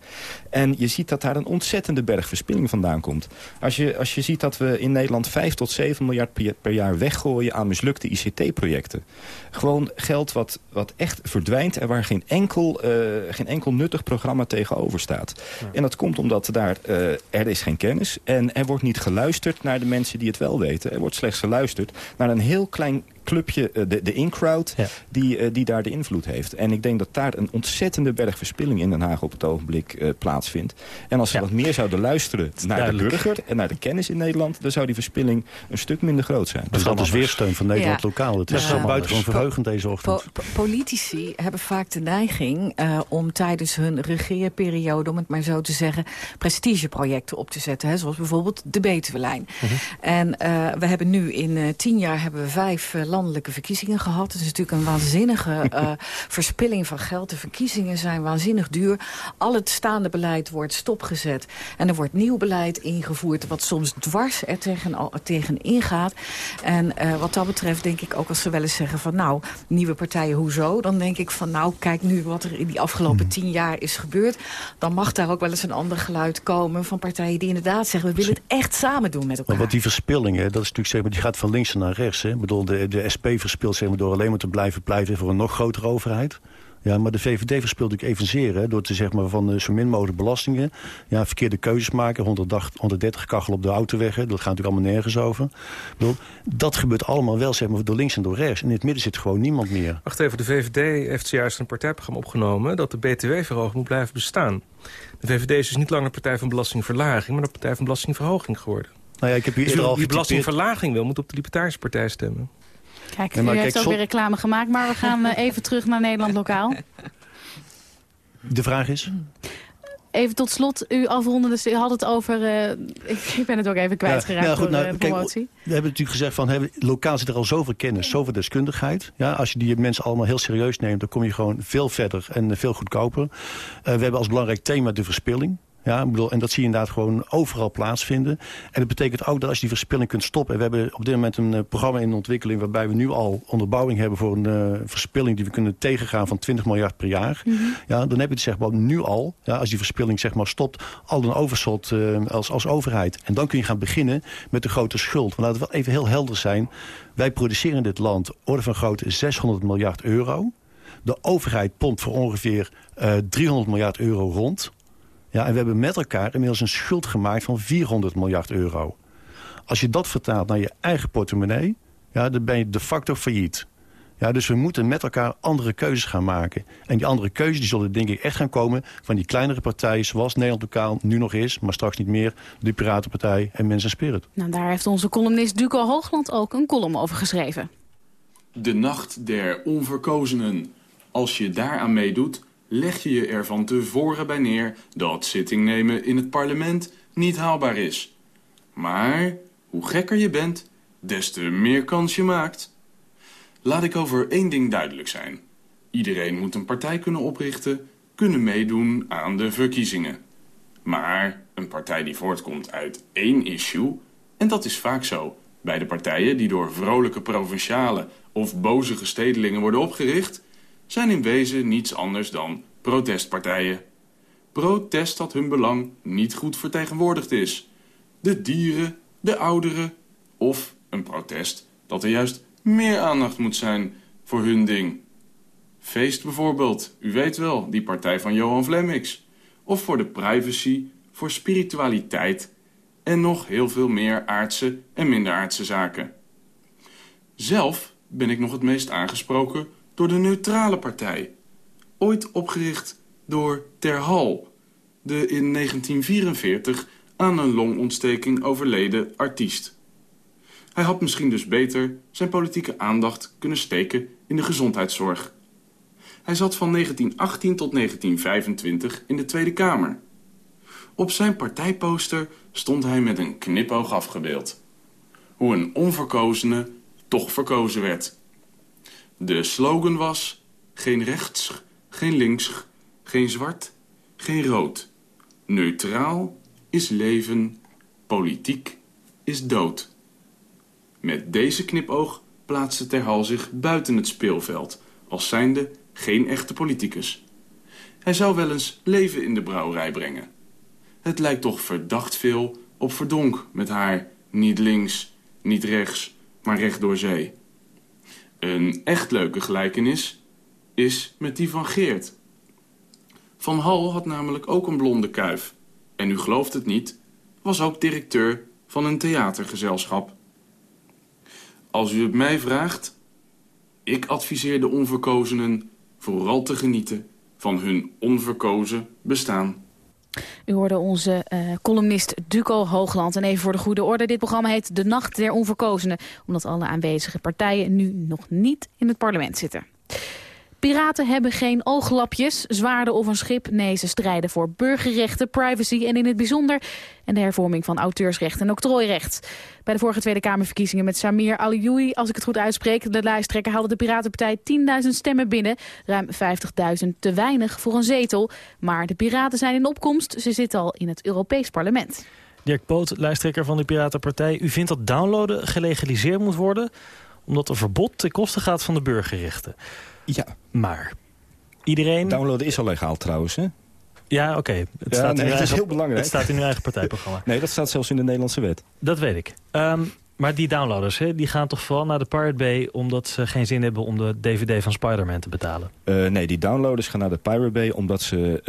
En je ziet dat daar een ontzettende berg verspilling vandaan komt. Als je, als je ziet dat we in Nederland 5 tot 7 miljard per, per jaar weggooien aan mislukte ICT-projecten. Gewoon geld wat, wat echt verdwijnt... en waar geen enkel, uh, geen enkel nuttig programma tegenover staat. Ja. En dat komt omdat daar, uh, er is geen kennis... en er wordt niet geluisterd naar de mensen die het wel weten. Er wordt slechts geluisterd naar een heel klein clubje, de, de in-crowd, die, die daar de invloed heeft. En ik denk dat daar een ontzettende berg verspilling in Den Haag op het ogenblik plaatsvindt. En als ze wat meer zouden luisteren naar de burger en naar de kennis in Nederland... dan zou die verspilling een stuk minder groot zijn. Dus dat is weersteun van Nederland lokaal. Het is uh, buitengewoon verheugend deze ochtend. politici hebben vaak de neiging om tijdens hun regeerperiode... om het maar zo te zeggen, prestigeprojecten op te zetten. Hè, zoals bijvoorbeeld de Betuwelijn. Mhm. En we hebben nu in tien jaar hebben we vijf landelijke verkiezingen gehad. Het is natuurlijk een waanzinnige verspilling van geld. De verkiezingen zijn waanzinnig duur. Al het staande beleid wordt stopgezet. En er wordt nieuw beleid ingevoerd... wat soms dwars er tegen, tegen ingaat. En uh, wat dat betreft denk ik ook als ze wel eens zeggen van... nou, nieuwe partijen, hoezo? Dan denk ik van nou, kijk nu wat er in die afgelopen hmm. tien jaar is gebeurd. Dan mag daar ook wel eens een ander geluid komen... van partijen die inderdaad zeggen... we willen het echt samen doen met elkaar. Maar wat die verspilling, hè, dat is natuurlijk zeg maar, die gaat van links naar rechts. Hè? Ik bedoel, de, de SP verspilt zeg maar, door alleen maar te blijven pleiten... voor een nog grotere overheid. Ja, maar de VVD verspeelt natuurlijk evenzeer. Hè, door te zeg maar van uh, zo min mogelijk belastingen. Ja, verkeerde keuzes maken. 130, 130 kachel op de autoweg. Hè, dat gaat natuurlijk allemaal nergens over. Bedoel, dat gebeurt allemaal wel zeg maar, door links en door rechts. In het midden zit gewoon niemand meer. Wacht even, de VVD heeft zojuist een partijprogramma opgenomen... dat de btw-verhoging moet blijven bestaan. De VVD is dus niet langer partij van belastingverlaging... maar een partij van belastingverhoging geworden. Nou ja, ik heb hier dus al die belastingverlaging wil, moet op de Libertarische Partij stemmen. Kijk, nee, u heeft ook weer reclame gemaakt, maar we gaan eh, even terug naar Nederland lokaal. De vraag is? Even tot slot, u afrondende, u had het over... Uh, ik, ben het ook even kwijtgeraakt ja, ja, goed, nou, de promotie. Kijk, we hebben natuurlijk gezegd van, he, lokaal zit er al zoveel kennis, zoveel deskundigheid. Ja, als je die mensen allemaal heel serieus neemt, dan kom je gewoon veel verder en veel goedkoper. Uh, we hebben als belangrijk thema de verspilling. Ja, ik bedoel, en dat zie je inderdaad gewoon overal plaatsvinden. En dat betekent ook dat als je die verspilling kunt stoppen... en we hebben op dit moment een uh, programma in ontwikkeling... waarbij we nu al onderbouwing hebben voor een uh, verspilling... die we kunnen tegengaan van 20 miljard per jaar. Mm -hmm. ja, dan heb je het zeg maar nu al, ja, als die verspilling zeg maar stopt... al een overschot uh, als, als overheid. En dan kun je gaan beginnen met de grote schuld. Maar laten we wel even heel helder zijn. Wij produceren in dit land orde van grootte 600 miljard euro... De overheid pompt voor ongeveer 300 miljard euro rond. Ja, en we hebben met elkaar inmiddels een schuld gemaakt van 400 miljard euro. Als je dat vertaalt naar je eigen portemonnee, ja, dan ben je de facto failliet. Ja, dus we moeten met elkaar andere keuzes gaan maken. En die andere keuzes die zullen denk ik echt gaan komen... van die kleinere partijen zoals Nederland Lokaal nu nog is... maar straks niet meer, de Piratenpartij en Mensen Spirit. Nou, daar heeft onze columnist Duco Hoogland ook een column over geschreven. De nacht der onverkozenen. Als je daaraan meedoet, leg je je ervan tevoren bij neer dat zitting nemen in het parlement niet haalbaar is. Maar hoe gekker je bent, des te meer kans je maakt. Laat ik over één ding duidelijk zijn. Iedereen moet een partij kunnen oprichten, kunnen meedoen aan de verkiezingen. Maar een partij die voortkomt uit één issue, en dat is vaak zo bij de partijen die door vrolijke provinciale of boze gestedelingen worden opgericht, zijn in wezen niets anders dan protestpartijen. Protest dat hun belang niet goed vertegenwoordigd is. De dieren, de ouderen of een protest dat er juist meer aandacht moet zijn voor hun ding. Feest bijvoorbeeld, u weet wel, die partij van Johan Flemmix. Of voor de privacy, voor spiritualiteit en nog heel veel meer aardse en minder aardse zaken. Zelf ben ik nog het meest aangesproken door de neutrale partij. Ooit opgericht door Ter Hal, de in 1944 aan een longontsteking overleden artiest. Hij had misschien dus beter zijn politieke aandacht kunnen steken in de gezondheidszorg. Hij zat van 1918 tot 1925 in de Tweede Kamer. Op zijn partijposter stond hij met een knipoog afgebeeld. Hoe een onverkozene toch verkozen werd. De slogan was... geen rechts, geen links, geen zwart, geen rood. Neutraal is leven, politiek is dood. Met deze knipoog plaatste Terhal zich buiten het speelveld... als zijnde geen echte politicus. Hij zou wel eens leven in de brouwerij brengen. Het lijkt toch verdacht veel op Verdonk met haar niet links, niet rechts, maar recht door zee... Een echt leuke gelijkenis is met die van Geert. Van Hal had namelijk ook een blonde kuif. En u gelooft het niet, was ook directeur van een theatergezelschap. Als u het mij vraagt, Ik adviseer de onverkozenen vooral te genieten van hun onverkozen bestaan. U hoorde onze uh, columnist Duco Hoogland. En even voor de goede orde, dit programma heet De Nacht der Onverkozenen. Omdat alle aanwezige partijen nu nog niet in het parlement zitten. Piraten hebben geen ooglapjes, zwaarden of een schip. Nee, ze strijden voor burgerrechten, privacy en in het bijzonder... en de hervorming van auteursrecht en octrooirecht. Bij de vorige Tweede Kamerverkiezingen met Samir Alioui, als ik het goed uitspreek... de lijsttrekker haalde de Piratenpartij 10.000 stemmen binnen. Ruim 50.000 te weinig voor een zetel. Maar de Piraten zijn in opkomst. Ze zitten al in het Europees Parlement. Dirk Poot, lijsttrekker van de Piratenpartij. U vindt dat downloaden gelegaliseerd moet worden... omdat een verbod ten koste gaat van de burgerrechten. Ja. Maar iedereen... Downloaden is al legaal trouwens, hè? Ja, oké. Het, ja, staat nee, is heel belangrijk. Het staat in uw eigen partijprogramma. nee, dat staat zelfs in de Nederlandse wet. Dat weet ik. Um, maar die downloaders, hè, die gaan toch vooral naar de Pirate Bay... omdat ze geen zin hebben om de DVD van Spider-Man te betalen? Uh, nee, die downloaders gaan naar de Pirate Bay... omdat ze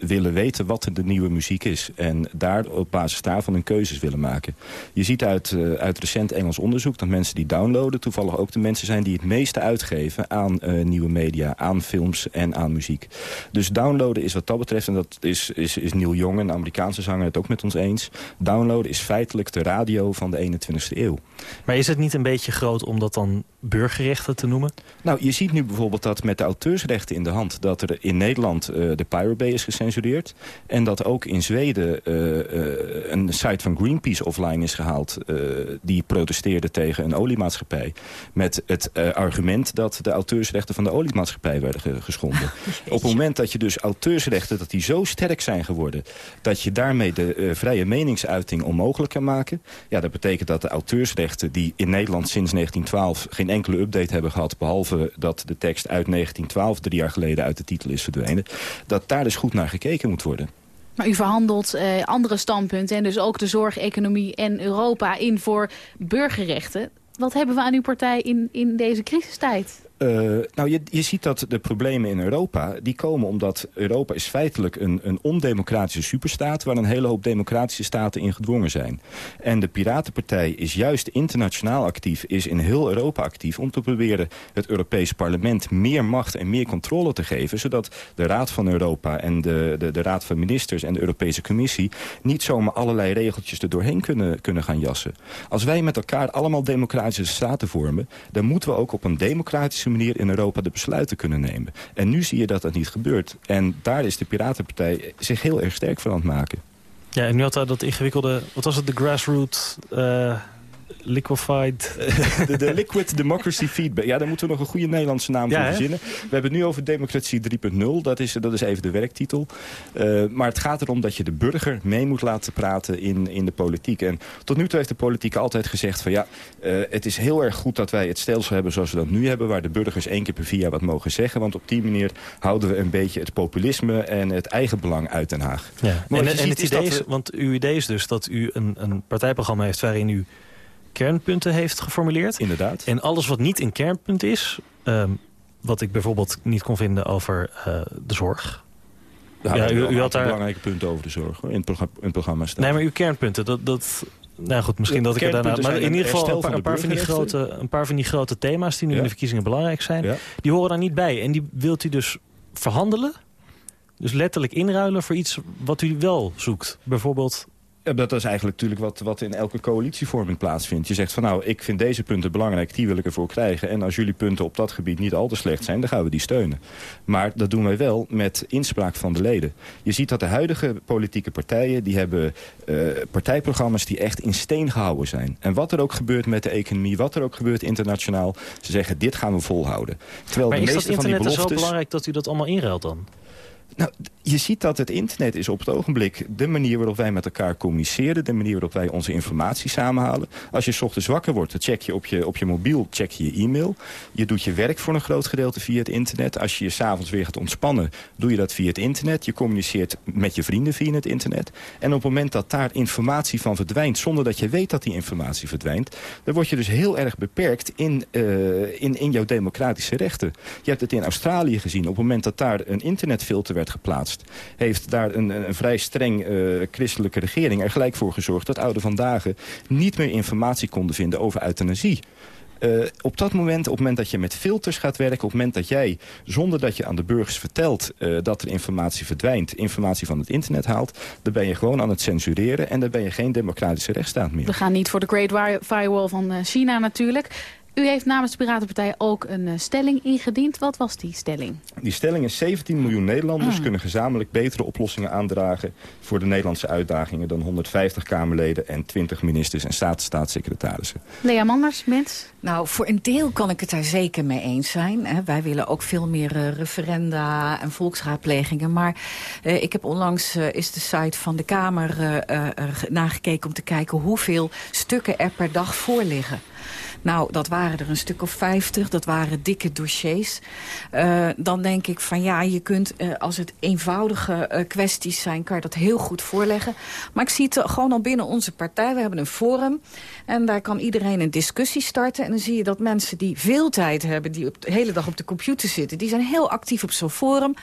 uh, willen weten wat de nieuwe muziek is. En daar op basis daarvan hun keuzes willen maken. Je ziet uit, uh, uit recent Engels onderzoek dat mensen die downloaden... toevallig ook de mensen zijn die het meeste uitgeven... aan nieuwe media, aan films en aan muziek. Dus downloaden is wat dat betreft... en dat is, is, is Neil Young, een Amerikaanse zanger, het ook met ons eens... downloaden is feitelijk de radio van de 21 eeuw. Maar is het niet een beetje groot om dat dan burgerrechten te noemen? Nou, je ziet nu bijvoorbeeld dat met de auteursrechten in de hand... dat er in Nederland uh, de Pirate Bay is gecensureerd... en dat ook in Zweden uh, uh, een site van Greenpeace offline is gehaald... die protesteerde tegen een oliemaatschappij... met het argument dat de auteursrechten van de oliemaatschappij werden ge geschonden. Op het moment dat je dus auteursrechten dat die zo sterk zijn geworden... dat je daarmee de vrije meningsuiting onmogelijk kan maken... ja, dat betekent dat de auteursrechten die in Nederland sinds 1912 geen enkele update hebben gehad... behalve dat de tekst uit 1912 drie jaar geleden uit de titel is verdwenen... dat daar dus goed naar gekeken moet worden. Maar u verhandelt eh, andere standpunten en dus ook de zorgeconomie en Europa in voor burgerrechten. Wat hebben we aan uw partij in, in deze crisistijd? Uh, nou, je, je ziet dat de problemen in Europa... die komen omdat Europa is feitelijk een, een ondemocratische superstaat... waar een hele hoop democratische staten in gedwongen zijn. En de Piratenpartij is juist internationaal actief... is in heel Europa actief om te proberen het Europees parlement... meer macht en meer controle te geven... zodat de Raad van Europa en de, de, de Raad van Ministers... en de Europese Commissie niet zomaar allerlei regeltjes er doorheen kunnen, kunnen gaan jassen. Als wij met elkaar allemaal democratische staten vormen... dan moeten we ook op een democratische manier in Europa de besluiten kunnen nemen. En nu zie je dat dat niet gebeurt. En daar is de Piratenpartij zich heel erg sterk van aan het maken. Ja, en nu had hij dat ingewikkelde, wat was het, de grassroots... Uh liquefied... de, de, Liquid Democracy Feedback. Ja, daar moeten we nog een goede Nederlandse naam voor verzinnen. We hebben het nu over Democratie 3.0. Dat is, dat is even de werktitel. Uh, maar het gaat erom dat je de burger mee moet laten praten in, in de politiek. En tot nu toe heeft de politiek altijd gezegd van ja, uh, het is heel erg goed dat wij het stelsel hebben zoals we dat nu hebben. Waar de burgers één keer per vier jaar wat mogen zeggen. Want op die manier houden we een beetje het populisme en het eigen belang uit Den Haag. Ja. En, en, het idee is, want uw idee is dus dat u een, een partijprogramma heeft waarin u kernpunten heeft geformuleerd. Inderdaad. En alles wat niet een kernpunt is... Um, wat ik bijvoorbeeld niet kon vinden over uh, de zorg... Nou, ja, u, u had daar belangrijke punten over de zorg hoor, in, het programma, in het programma staan. Nee, maar uw kernpunten, dat, dat, nou goed, misschien dat ik er daarna... Maar in ieder geval een paar, een paar, van die grote, een paar van die grote thema's die nu ja. in de verkiezingen belangrijk zijn... Ja. die horen daar niet bij. En die wilt u dus verhandelen? Dus letterlijk inruilen voor iets wat u wel zoekt. Bijvoorbeeld dat is eigenlijk natuurlijk wat, wat in elke coalitievorming plaatsvindt. Je zegt van nou, ik vind deze punten belangrijk, die wil ik ervoor krijgen. En als jullie punten op dat gebied niet al te slecht zijn, dan gaan we die steunen. Maar dat doen wij wel met inspraak van de leden. Je ziet dat de huidige politieke partijen, die hebben uh, partijprogramma's die echt in steen gehouden zijn. En wat er ook gebeurt met de economie, wat er ook gebeurt internationaal, ze zeggen dit gaan we volhouden. Terwijl maar de is meeste dat internet van die beloftes... wel belangrijk dat u dat allemaal inruilt dan? Nou, je ziet dat het internet is op het ogenblik de manier waarop wij met elkaar communiceren. De manier waarop wij onze informatie samenhalen. Als je ochtends wakker wordt, dan check je op je, op je mobiel check je, je e-mail. Je doet je werk voor een groot gedeelte via het internet. Als je je s'avonds weer gaat ontspannen, doe je dat via het internet. Je communiceert met je vrienden via het internet. En op het moment dat daar informatie van verdwijnt, zonder dat je weet dat die informatie verdwijnt, dan word je dus heel erg beperkt in, uh, in, in jouw democratische rechten. Je hebt het in Australië gezien. Op het moment dat daar een internetfilter werd geplaatst... heeft daar een, een vrij streng uh, christelijke regering er gelijk voor gezorgd... dat oude vandaag niet meer informatie konden vinden over euthanasie. Uh, op dat moment, op het moment dat je met filters gaat werken... op het moment dat jij, zonder dat je aan de burgers vertelt... Uh, dat er informatie verdwijnt, informatie van het internet haalt... dan ben je gewoon aan het censureren... en dan ben je geen democratische rechtsstaat meer. We gaan niet voor de Great Firewall van China natuurlijk. U heeft namens de Piratenpartij ook een uh, stelling ingediend. Wat was die stelling? Die stelling is 17 miljoen Nederlanders ah. kunnen gezamenlijk betere oplossingen aandragen... voor de Nederlandse uitdagingen dan 150 Kamerleden... en 20 ministers en staatsstaatssecretarissen. Lea Manders, mens? Nou, voor een deel kan ik het daar zeker mee eens zijn. Hè. Wij willen ook veel meer uh, referenda en volksraadplegingen. Maar uh, ik heb onlangs is de site van de Kamer nagekeken... om te kijken hoeveel stukken er per dag voor liggen. Nou, dat waren er een stuk of vijftig. Dat waren dikke dossiers. Uh, dan denk ik van ja, je kunt, uh, als het eenvoudige uh, kwesties zijn... kan je dat heel goed voorleggen. Maar ik zie het gewoon al binnen onze partij. We hebben een forum. En daar kan iedereen een discussie starten. En dan zie je dat mensen die veel tijd hebben... die op de hele dag op de computer zitten... die zijn heel actief op zo'n forum.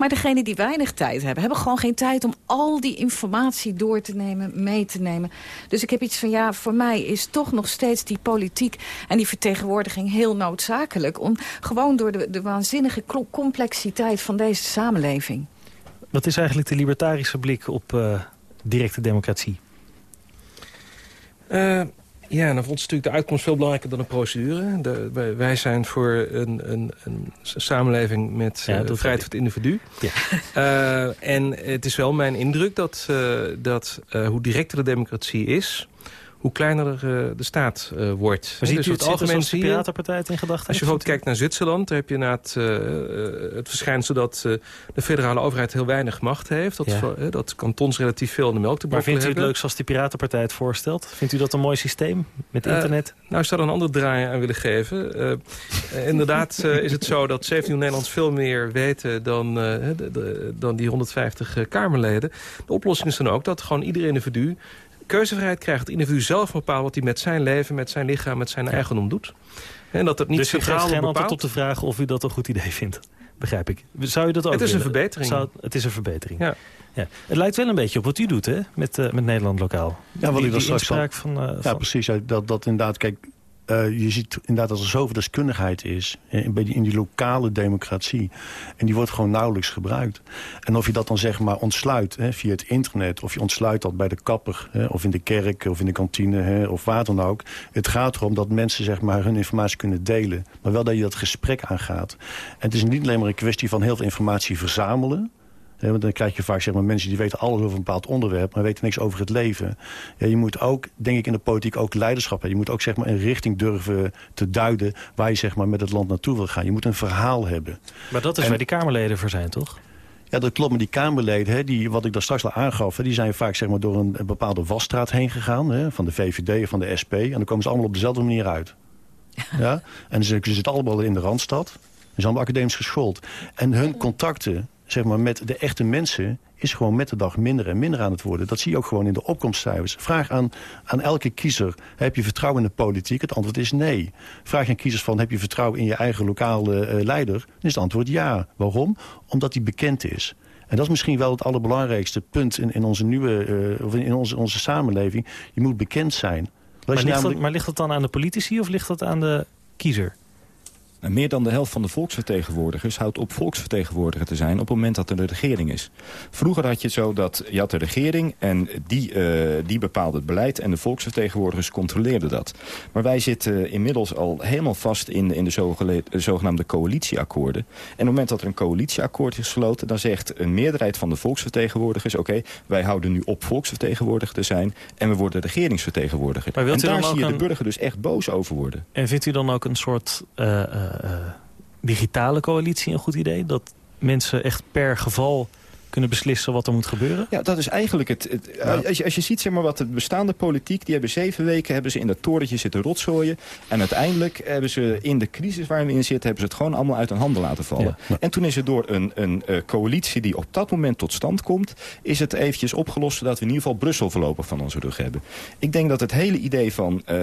Maar degenen die weinig tijd hebben... hebben gewoon geen tijd om al die informatie door te nemen, mee te nemen. Dus ik heb iets van, ja, voor mij is toch nog steeds die politiek... en die vertegenwoordiging heel noodzakelijk... om gewoon door de, de waanzinnige complexiteit van deze samenleving. Wat is eigenlijk de libertarische blik op uh, directe democratie? Uh, ja, dan vond ze natuurlijk de uitkomst veel belangrijker dan de procedure. De, wij, zijn voor een, een, een samenleving met ja, uh, vrijheid voor het individu. Ja. Uh, en het is wel mijn indruk dat, uh, dat hoe directer de democratie is hoe kleiner uh, de staat uh, wordt. Maar ziet dus u het algemeen de Piratenpartij in gedachten? Als je bijvoorbeeld kijkt naar Zwitserland... dan heb je na het, uh, het verschijnsel dat de federale overheid heel weinig macht heeft. Dat, ja. dat kantons relatief veel in de melk te Maar vindt u het leuk zoals de Piratenpartij het voorstelt? Vindt u dat een mooi systeem met internet? nou, ik zou er een andere draai aan willen geven. inderdaad is het zo dat 17 Nederlands veel meer weten dan, de, de, dan die 150 Kamerleden. De oplossing is dan ook dat gewoon ieder individu keuzevrijheid krijgt. Het individu zelf bepaalt wat hij met zijn leven, met zijn lichaam, met zijn eigendom doet. En dat het niet dus centraal geen antwoord op de vraag of u dat een goed idee vindt. Begrijp ik. Zou u dat ook Het is een verbetering. Zou, het is een verbetering. Ja. Ja. Het lijkt wel een beetje op wat u doet, hè? Met, uh, met Nederland Lokaal. Ja, wat ik dat straks van, van, uh, Ja, precies. Dat, dat inderdaad, kijk, uh, je ziet inderdaad dat er zoveel deskundigheid is in, in die lokale democratie. En die wordt gewoon nauwelijks gebruikt. En of je dat dan zeg maar ontsluit hè, via het internet... of je ontsluit dat bij de kapper hè, of in de kerk of in de kantine hè, of waar dan ook. Het gaat erom dat mensen zeg maar, hun informatie kunnen delen. Maar wel dat je dat gesprek aangaat. En het is niet alleen maar een kwestie van heel veel informatie verzamelen want dan krijg je vaak zeg maar, mensen die weten alles over een bepaald onderwerp... maar weten niks over het leven. Ja, je moet ook, denk ik in de politiek, ook leiderschap hebben. Je moet ook zeg maar, een richting durven te duiden... waar je zeg maar, met het land naartoe wil gaan. Je moet een verhaal hebben. Maar dat is waar die Kamerleden voor zijn, toch? Ja, dat klopt. Maar die Kamerleden, hè, die, wat ik daar straks al aangaf... Hè, die zijn vaak zeg maar, door een, bepaalde wasstraat heen gegaan... Hè, van de VVD of van de SP. En dan komen ze allemaal op dezelfde manier uit. ja? En ze, ze zitten allemaal in de Randstad. Ze zijn allemaal academisch geschoold. En hun contacten zeg maar, met de echte mensen is gewoon met de dag minder en minder aan het worden. Dat zie je ook gewoon in de opkomstcijfers. Vraag aan, aan elke kiezer, heb je vertrouwen in de politiek? Het antwoord is nee. Vraag aan kiezers van, heb je vertrouwen in je eigen lokale uh, leider? Dan is het antwoord ja. Waarom? Omdat die bekend is. En dat is misschien wel het allerbelangrijkste punt in, in onze nieuwe, uh, of in onze, onze samenleving. Je moet bekend zijn. Maar ligt, namelijk... dat, maar ligt dat dan aan de politici of ligt dat aan de kiezer? Meer dan de helft van de volksvertegenwoordigers houdt op volksvertegenwoordiger te zijn op het moment dat er een regering is. Vroeger had je het zo dat je had de regering en die, uh, die bepaalde het beleid en de volksvertegenwoordigers controleerden dat. Maar wij zitten inmiddels al helemaal vast in, in de zogenaamde coalitieakkoorden. En op het moment dat er een coalitieakkoord is gesloten, dan zegt een meerderheid van de volksvertegenwoordigers, oké, wij houden nu op volksvertegenwoordiger te zijn en we worden regeringsvertegenwoordiger. Maar wilt en daar zie je de burger dus echt boos over worden. En vindt u dan ook een soort... Uh, digitale coalitie een goed idee? Dat mensen echt per geval kunnen beslissen wat er moet gebeuren? Ja, dat is eigenlijk het... het als, je, als je ziet zeg maar, wat de bestaande politiek... die hebben zeven weken hebben ze in dat torentje zitten rotzooien. En uiteindelijk hebben ze in de crisis waar we in zitten... hebben ze het gewoon allemaal uit hun handen laten vallen. En toen is het door een, een uh, coalitie die op dat moment tot stand komt... is het eventjes opgelost zodat we in ieder geval Brussel voorlopig van onze rug hebben. Ik denk dat het hele idee van uh,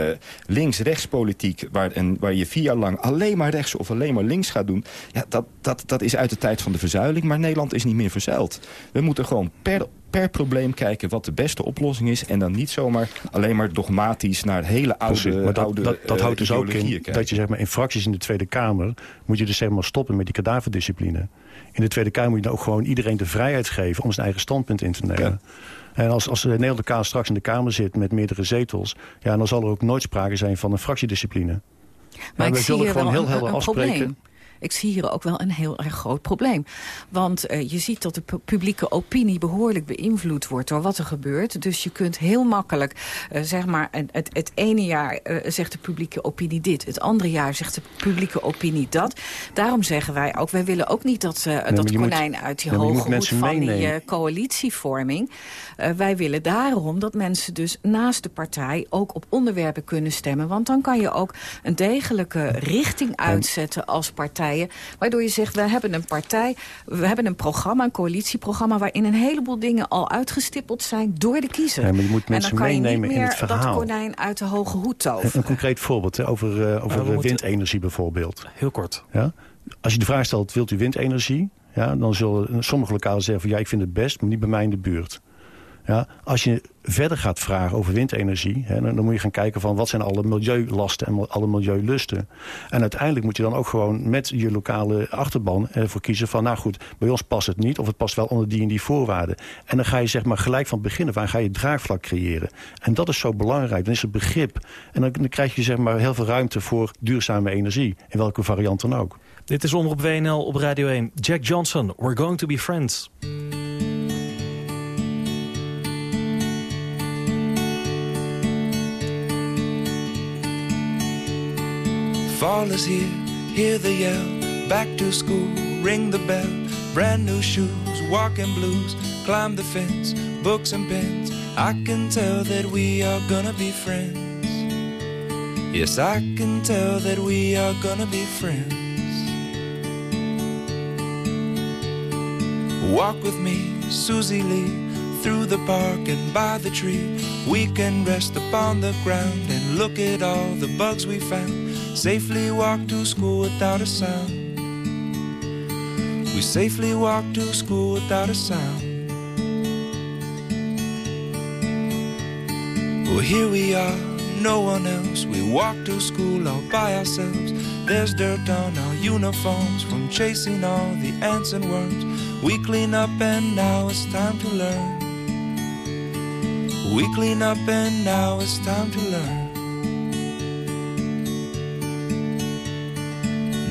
links-rechts politiek... Waar, en, waar je vier jaar lang alleen maar rechts of alleen maar links gaat doen... Ja, dat, dat, dat is uit de tijd van de verzuiling. Maar Nederland is niet meer verzuild. We moeten gewoon per per probleem kijken wat de beste oplossing is... en dan niet zomaar alleen maar dogmatisch naar het hele oude maar dat, oude, dat, dat uh, houdt dus ook in kijken. dat je zeg maar, in fracties in de Tweede Kamer... moet je dus zeg maar, stoppen met die kadaverdiscipline. In de Tweede Kamer moet je dan ook gewoon iedereen de vrijheid geven... om zijn eigen standpunt in te nemen. Ja. En als, als de Nederlandse Kamer straks in de Kamer zit met meerdere zetels... Ja, dan zal er ook nooit sprake zijn van een fractiediscipline. Maar, we ik zullen zie gewoon heel helder afspreken... Probleem. Ik zie hier ook wel een heel erg groot probleem. Want uh, je ziet dat de publieke opinie behoorlijk beïnvloed wordt door wat er gebeurt. Dus je kunt heel makkelijk, uh, zeg maar, het, het ene jaar uh, zegt de publieke opinie dit. Het andere jaar zegt de publieke opinie dat. Daarom zeggen wij ook, wij willen ook niet dat, nee, dat konijn moet, uit die nee, hoge hoed van meenemen. die coalitievorming. wij willen daarom dat mensen dus naast de partij ook op onderwerpen kunnen stemmen. Want dan kan je ook een degelijke richting uitzetten als partij Waardoor je zegt, we hebben een partij, we hebben een programma, een coalitieprogramma... waarin een heleboel dingen al uitgestippeld zijn door de kiezer. Ja, maar je moet mensen en dan kan je meenemen niet meer in het verhaal. dat konijn uit de hoge hoed toveren. Een, concreet voorbeeld hè, over, uh, over uh, windenergie bijvoorbeeld. Heel kort. Ja? Als je de vraag stelt, wilt u windenergie? Ja, dan zullen sommige lokalen zeggen van ja, ik vind het best, maar niet bij mij in de buurt. Ja, als je verder gaat vragen over windenergie... Hè, dan, moet je gaan kijken van wat zijn alle milieulasten en alle milieulusten. En uiteindelijk moet je dan ook gewoon met je lokale achterban ervoor kiezen van... nou goed, bij ons past het niet of het past wel onder die en die voorwaarden. En dan ga je zeg maar gelijk van het begin af aan ga je draagvlak creëren. En dat is zo belangrijk, dan is het begrip. En dan, dan krijg je zeg maar heel veel ruimte voor duurzame energie. In welke variant dan ook. Dit is Omroep WNL op Radio 1. Jack Johnson, We're Going to be Friends. Fall is here, hear the yell. Back to school, ring the bell. Brand new shoes, walking blues. Climb the fence, books and pens. I can tell that we are gonna be friends. Yes, I can tell that we are gonna be friends. Walk with me, Susie Lee, through the park and by the tree. We can rest upon the ground and look at all the bugs we found. Safely walk to school without a sound. We safely walk to school without a sound. Well, here we are, no one else. We walk to school all by ourselves. There's dirt on our uniforms from chasing all the ants and worms. We clean up and now it's time to learn. We clean up and now it's time to learn.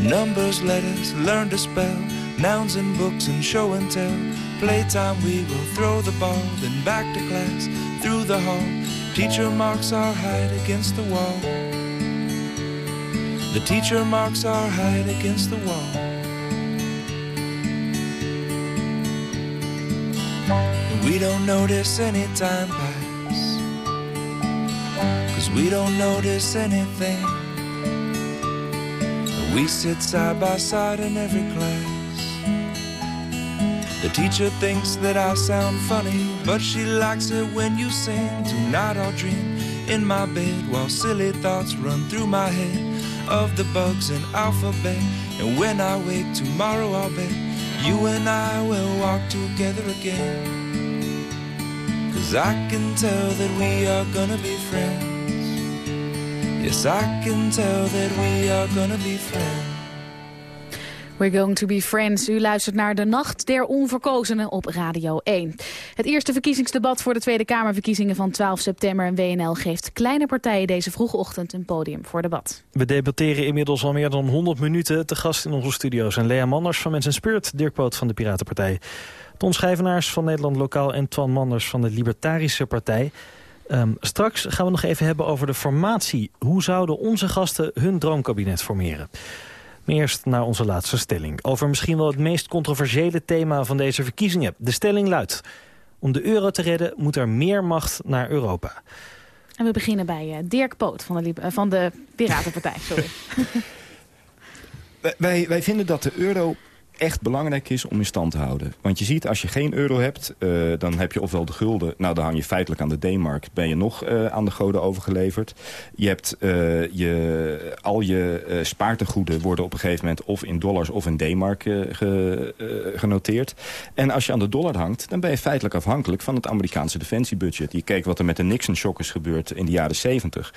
Numbers, letters, learn to spell. Nouns and books and show and tell. Playtime, we will throw the ball. Then back to class, through the hall. Teacher marks our height against the wall. The teacher marks our height against the wall. We don't notice any time pass. Cause we don't notice anything. We sit side by side in every class. The teacher thinks that I sound funny, but she likes it when you sing. Tonight I'll dream in my bed while silly thoughts run through my head of the bugs in alphabet. And when I wake tomorrow, I'll bet you and I will walk together again. Cause I can tell that we are gonna be friends. Yes, I can tell that we are gonna be friends. We're going to be friends. U luistert naar de Nacht der Onverkozenen op Radio 1. Het eerste verkiezingsdebat voor de Tweede Kamerverkiezingen van 12 september. En WNL geeft kleine partijen deze vroege ochtend een podium voor debat. We debatteren inmiddels al meer dan 100 minuten. Te gast in onze studio's zijn Lea Manders van Mensen Spirit, Dirk Poot van de Piratenpartij. Ton Schijvenaars van Nederland Lokaal en Twan Manders van de Libertarische Partij. Um, straks gaan we nog even hebben over de formatie. Hoe zouden onze gasten hun droomkabinet formeren? Maar eerst naar onze laatste stelling. Over misschien wel het meest controversiële thema van deze verkiezingen. De stelling luidt... om de euro te redden moet er meer macht naar Europa. En we beginnen bij uh, Dirk Poot van de, uh, van de Piratenpartij. Sorry. wij, wij vinden dat de euro echt belangrijk is om in stand te houden. Want je ziet, als je geen euro hebt, uh, dan heb je ofwel de gulden... nou, dan hang je feitelijk aan de D-mark. Ben je nog uh, aan de goden overgeleverd. Je hebt uh, je, al je spaartegoeden worden op een gegeven moment... of in dollars of in D-mark ge, genoteerd. En als je aan de dollar hangt, dan ben je feitelijk afhankelijk... van het Amerikaanse defensiebudget. Je keek wat er met de Nixon-shock is gebeurd in de jaren 70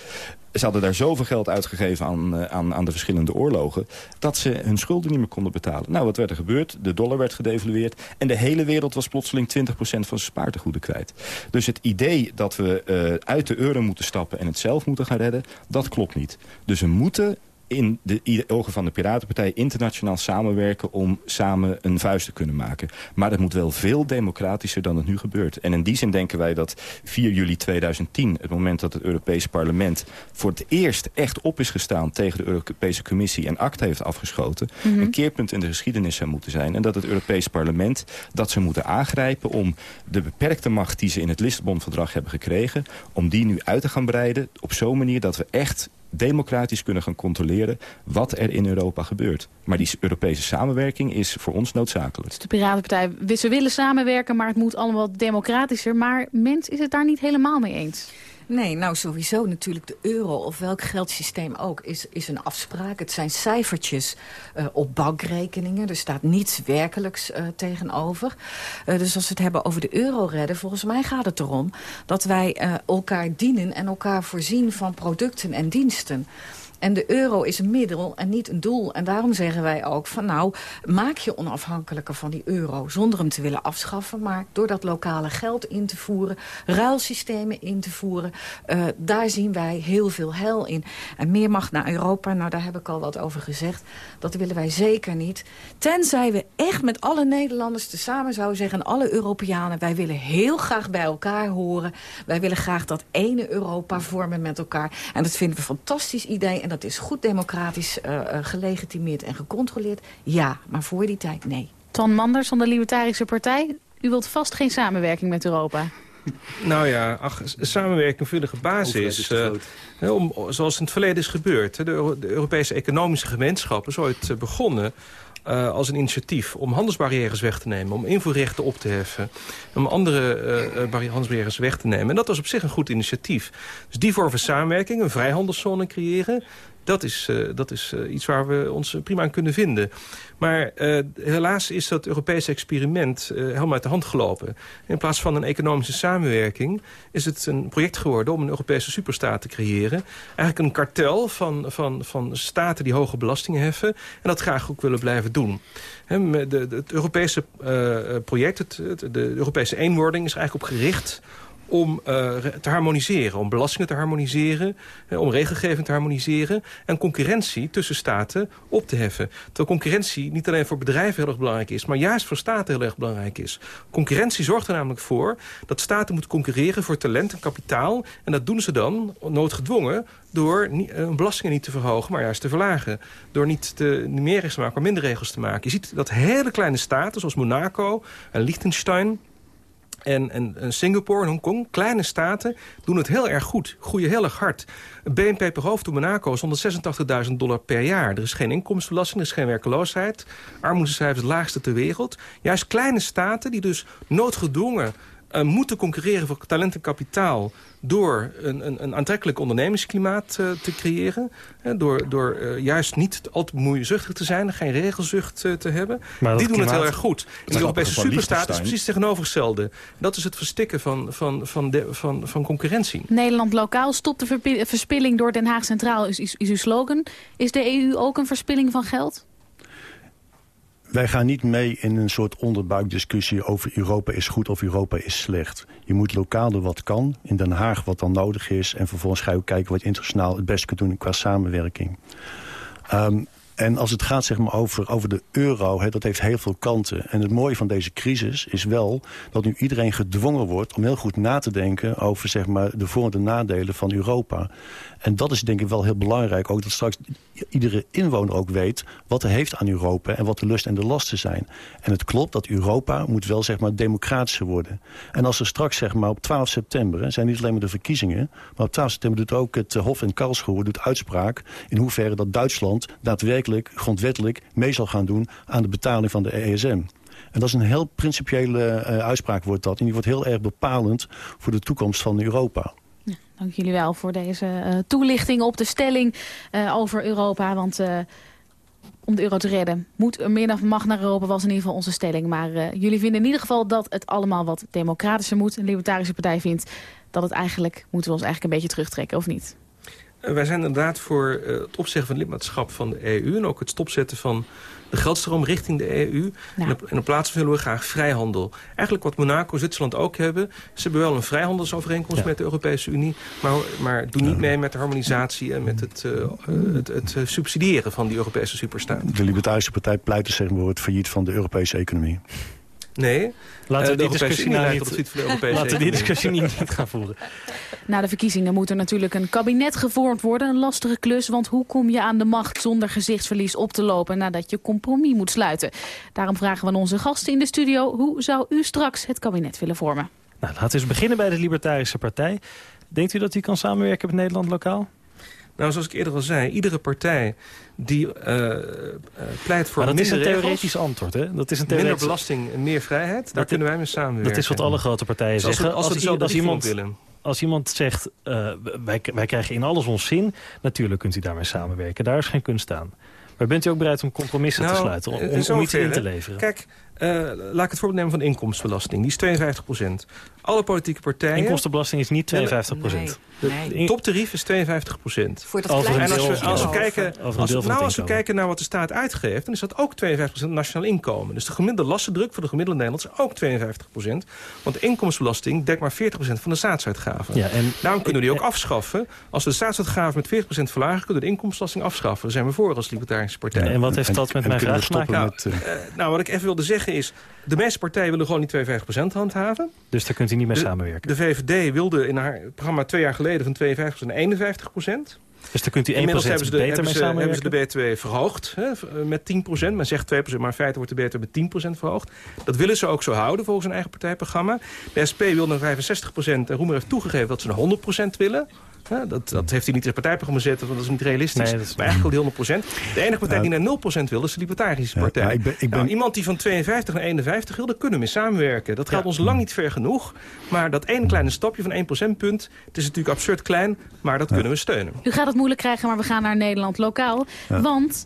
ze hadden daar zoveel geld uitgegeven aan, uh, aan, aan de verschillende oorlogen... dat ze hun schulden niet meer konden betalen. Nou, wat werd er gebeurd? De dollar werd gedevalueerd... en de hele wereld was plotseling 20% van zijn spaartegoeden kwijt. Dus het idee dat we uh, uit de euro moeten stappen en het zelf moeten gaan redden... dat klopt niet. Dus we moeten in de ogen van de Piratenpartij internationaal samenwerken... om samen een vuist te kunnen maken. Maar dat moet wel veel democratischer dan het nu gebeurt. En in die zin denken wij dat 4 juli 2010... het moment dat het Europese parlement voor het eerst echt op is gestaan... tegen de Europese Commissie en akte heeft afgeschoten... Mm -hmm. een keerpunt in de geschiedenis zou moeten zijn. En dat het Europese parlement dat ze moeten aangrijpen... om de beperkte macht die ze in het Lissabon-verdrag hebben gekregen... om die nu uit te gaan breiden op zo'n manier dat we echt democratisch kunnen gaan controleren wat er in Europa gebeurt. Maar die Europese samenwerking is voor ons noodzakelijk. Dus de Piratenpartij, ze willen samenwerken, maar het moet allemaal democratischer. Maar mens is het daar niet helemaal mee eens. Nee, nou sowieso natuurlijk de euro of welk geldsysteem ook is, is een afspraak. Het zijn cijfertjes uh, op bankrekeningen. Er staat niets werkelijks uh, tegenover. Uh, dus als we het hebben over de euro redden, volgens mij gaat het erom dat wij elkaar dienen en elkaar voorzien van producten en diensten. En de euro is een middel en niet een doel. En daarom zeggen wij ook van nou, maak je onafhankelijker van die euro... zonder hem te willen afschaffen, maar door dat lokale geld in te voeren... ruilsystemen in te voeren, uh, daar zien wij heel veel hel in. En meer macht naar Europa, nou daar heb ik al wat over gezegd... dat willen wij zeker niet. Tenzij we echt met alle Nederlanders tezamen zouden zeggen... alle Europeanen, wij willen heel graag bij elkaar horen. Wij willen graag dat ene Europa vormen met elkaar. En dat vinden we een fantastisch idee en dat is goed democratisch uh, gelegitimeerd en gecontroleerd. Ja, maar voor die tijd nee. Ton Manders van de Libertarische Partij. U wilt vast geen samenwerking met Europa. Nou ja, ach, samenwerking vullige basis. Uh, om, zoals in het verleden is gebeurd. De, Euro de Europese economische gemeenschap is ooit begonnen uh, als een initiatief om handelsbarrières weg te nemen... om invoerrechten op te heffen, om andere uh, handelsbarrières weg te nemen. En dat was op zich een goed initiatief. Dus die vorm van samenwerking, een vrijhandelszone creëren... Dat is, dat is iets waar we ons prima aan kunnen vinden. Maar uh, helaas is dat Europese experiment helemaal uit de hand gelopen. In plaats van een economische samenwerking is het een project geworden... om een Europese superstaat te creëren. Eigenlijk een kartel van, van, van staten die hoge belastingen heffen... en dat graag ook willen blijven doen. De, de, het Europese project, het, de Europese eenwording is eigenlijk op gericht om uh, te harmoniseren, om belastingen te harmoniseren, om regelgeving te harmoniseren en concurrentie tussen staten op te heffen. Terwijl concurrentie niet alleen voor bedrijven heel erg belangrijk is, maar juist voor staten heel erg belangrijk is. Concurrentie zorgt er namelijk voor dat staten moeten concurreren voor talent en kapitaal en dat doen ze dan noodgedwongen door uh, belastingen niet te verhogen, maar juist te verlagen. Door niet meer regels te maken, maar minder regels te maken. Je ziet dat hele kleine staten, zoals Monaco en Liechtenstein en, en, Singapore en Hongkong, kleine staten, doen het heel erg goed. Groeien heel erg hard. BNP per hoofd in Monaco is 186.000 dollar per jaar. Er is geen inkomstenbelasting, er is geen werkeloosheid. Armoedecijfers het laagste ter wereld. Juist kleine staten die dus noodgedwongen uh, moeten concurreren voor talent en kapitaal... door een, een, een aantrekkelijk ondernemingsklimaat uh, te creëren. Hè, door door uh, juist niet al te bemoeizuchtig te zijn... geen regelzucht te hebben. Maar Die doen klimaat, het heel erg goed. En de Europese superstaat is precies tegenovergestelde. Dat is het verstikken van, van, van, de, van, van concurrentie. Nederland lokaal stopt de verspilling door Den Haag Centraal is, is, is uw slogan. Is de EU ook een verspilling van geld? Wij gaan niet mee in een soort onderbuikdiscussie over Europa is goed of Europa is slecht. Je moet lokaal doen wat kan, in Den Haag wat dan nodig is... en vervolgens ga je ook kijken wat je internationaal het beste kunt doen qua samenwerking. Um, en als het gaat zeg maar, over, over de euro, dat heeft heel veel kanten. En het mooie van deze crisis is wel dat nu iedereen gedwongen wordt... om heel goed na te denken over zeg maar, de voor- en de nadelen van Europa. En dat is denk ik wel heel belangrijk. Ook dat straks iedere inwoner ook weet wat hij heeft aan Europa... en wat de lust en de lasten zijn. En het klopt dat Europa moet wel zeg maar, democratischer worden. En als er straks zeg maar, op 12 september... Zijn niet alleen maar de verkiezingen... maar op 12 september doet ook het Hof in Karlsruhe doet uitspraak... in hoeverre dat Duitsland daadwerkelijk wettelijk, grondwettelijk mee zal gaan doen aan de betaling van de ESM. En dat is een heel principiële uh, uitspraak wordt dat. En die wordt heel erg bepalend voor de toekomst van Europa. Dank jullie wel voor deze uh, toelichting op de stelling uh, over Europa. Want om de euro te redden moet er meer dan mag naar Europa, was in ieder geval onze stelling. Maar jullie vinden in ieder geval dat het allemaal wat democratischer moet. Een libertarische partij vindt dat het eigenlijk, moeten we ons eigenlijk een beetje terugtrekken, of niet? Wij zijn inderdaad voor het opzeggen van lidmaatschap van de EU... en ook het stopzetten van de geldstroom richting de EU. En, op, en op plaats willen we graag vrijhandel. Eigenlijk wat Monaco, Zwitserland ook hebben. Ze hebben wel een vrijhandelsovereenkomst met de Europese Unie. Maar, maar doen niet mee met de harmonisatie en met het, uh, het, het, subsidiëren van die Europese superstaat. De Libertarische Partij pleit dus voor het failliet van de Europese economie. Nee. Laten we uh, die discussie, nou niet, laten we die discussie niet, niet gaan voeren. Na de verkiezingen moet er natuurlijk een kabinet gevormd worden. Een lastige klus, want hoe kom je aan de macht zonder gezichtsverlies op te lopen nadat je compromis moet sluiten? Daarom vragen we aan onze gasten in de studio, hoe zou u straks het kabinet willen vormen? Nou, laten we eens beginnen bij de Libertarische Partij. Denkt u dat die kan samenwerken met Nederland lokaal? Nou, zoals ik eerder al zei, iedere partij die uh, pleit voor maar dat is een theoretisch antwoord, hè? Dat is een theoretisch... Minder belasting en meer vrijheid, daar dat kunnen wij mee samenwerken. Dat is wat alle grote partijen zeggen. Als, als, iemand willen als iemand zegt, uh, wij, wij krijgen in alles ons zin... natuurlijk kunt u daarmee samenwerken. Daar is geen kunst aan. Maar bent u ook bereid om compromissen nou, te sluiten? Om, om iets in te leveren? Kijk, uh, laat ik het voorbeeld nemen van inkomstenbelasting. Die is 52 procent. Alle politieke partijen... Inkomstenbelasting is niet 52 procent. De toptarief is 52 procent. Voor dat en als we, als we kijken, als, nou, als we kijken naar wat de staat uitgeeft... dan is dat ook 52 procent nationaal inkomen. Dus de gemiddelde lastendruk voor de gemiddelde Nederlanders is ook 52 procent. Want de inkomensbelasting dekt maar 40 procent van de staatsuitgaven. Ja, en, Daarom kunnen we die ook afschaffen. Als we de staatsuitgaven met 40 procent verlagen... kunnen we de inkomstenbelasting afschaffen. Daar zijn we voor als Libertarische Partij. en wat heeft dat met mijn vraag te maken? Nou, uh, nou, wat ik even wilde zeggen is... de meeste partijen willen gewoon die 52% handhaven. Dus daar kunt u niet mee samenwerken? De VVD wilde in haar programma twee jaar geleden van 52% naar 51% Dus daar kunt u 1% Inmiddels hebben ze de, beter mee samenwerken? hebben ze de BTW verhoogd hè, met 10% Men zegt 2% maar in feite wordt de BTW met 10% verhoogd. Dat willen ze ook zo houden volgens hun eigen partijprogramma. De SP wil naar 65% en Roemer heeft toegegeven dat ze naar 100% willen. Ja, dat, dat heeft hij niet in het partijprogramma gezet, want dat is niet realistisch. Nee, is... Maar eigenlijk wil hij 100%. De enige partij die naar 0% wil, is de Libertarische Partij. Ja, ik ben, ik ben... Nou, iemand die van 52 naar 51 wil, daar kunnen we mee samenwerken. Dat gaat ons lang niet ver genoeg. Maar dat ene kleine stapje van 1 procentpunt, het is natuurlijk absurd klein, maar dat kunnen we steunen. U gaat het moeilijk krijgen, maar we gaan naar Nederland lokaal. Want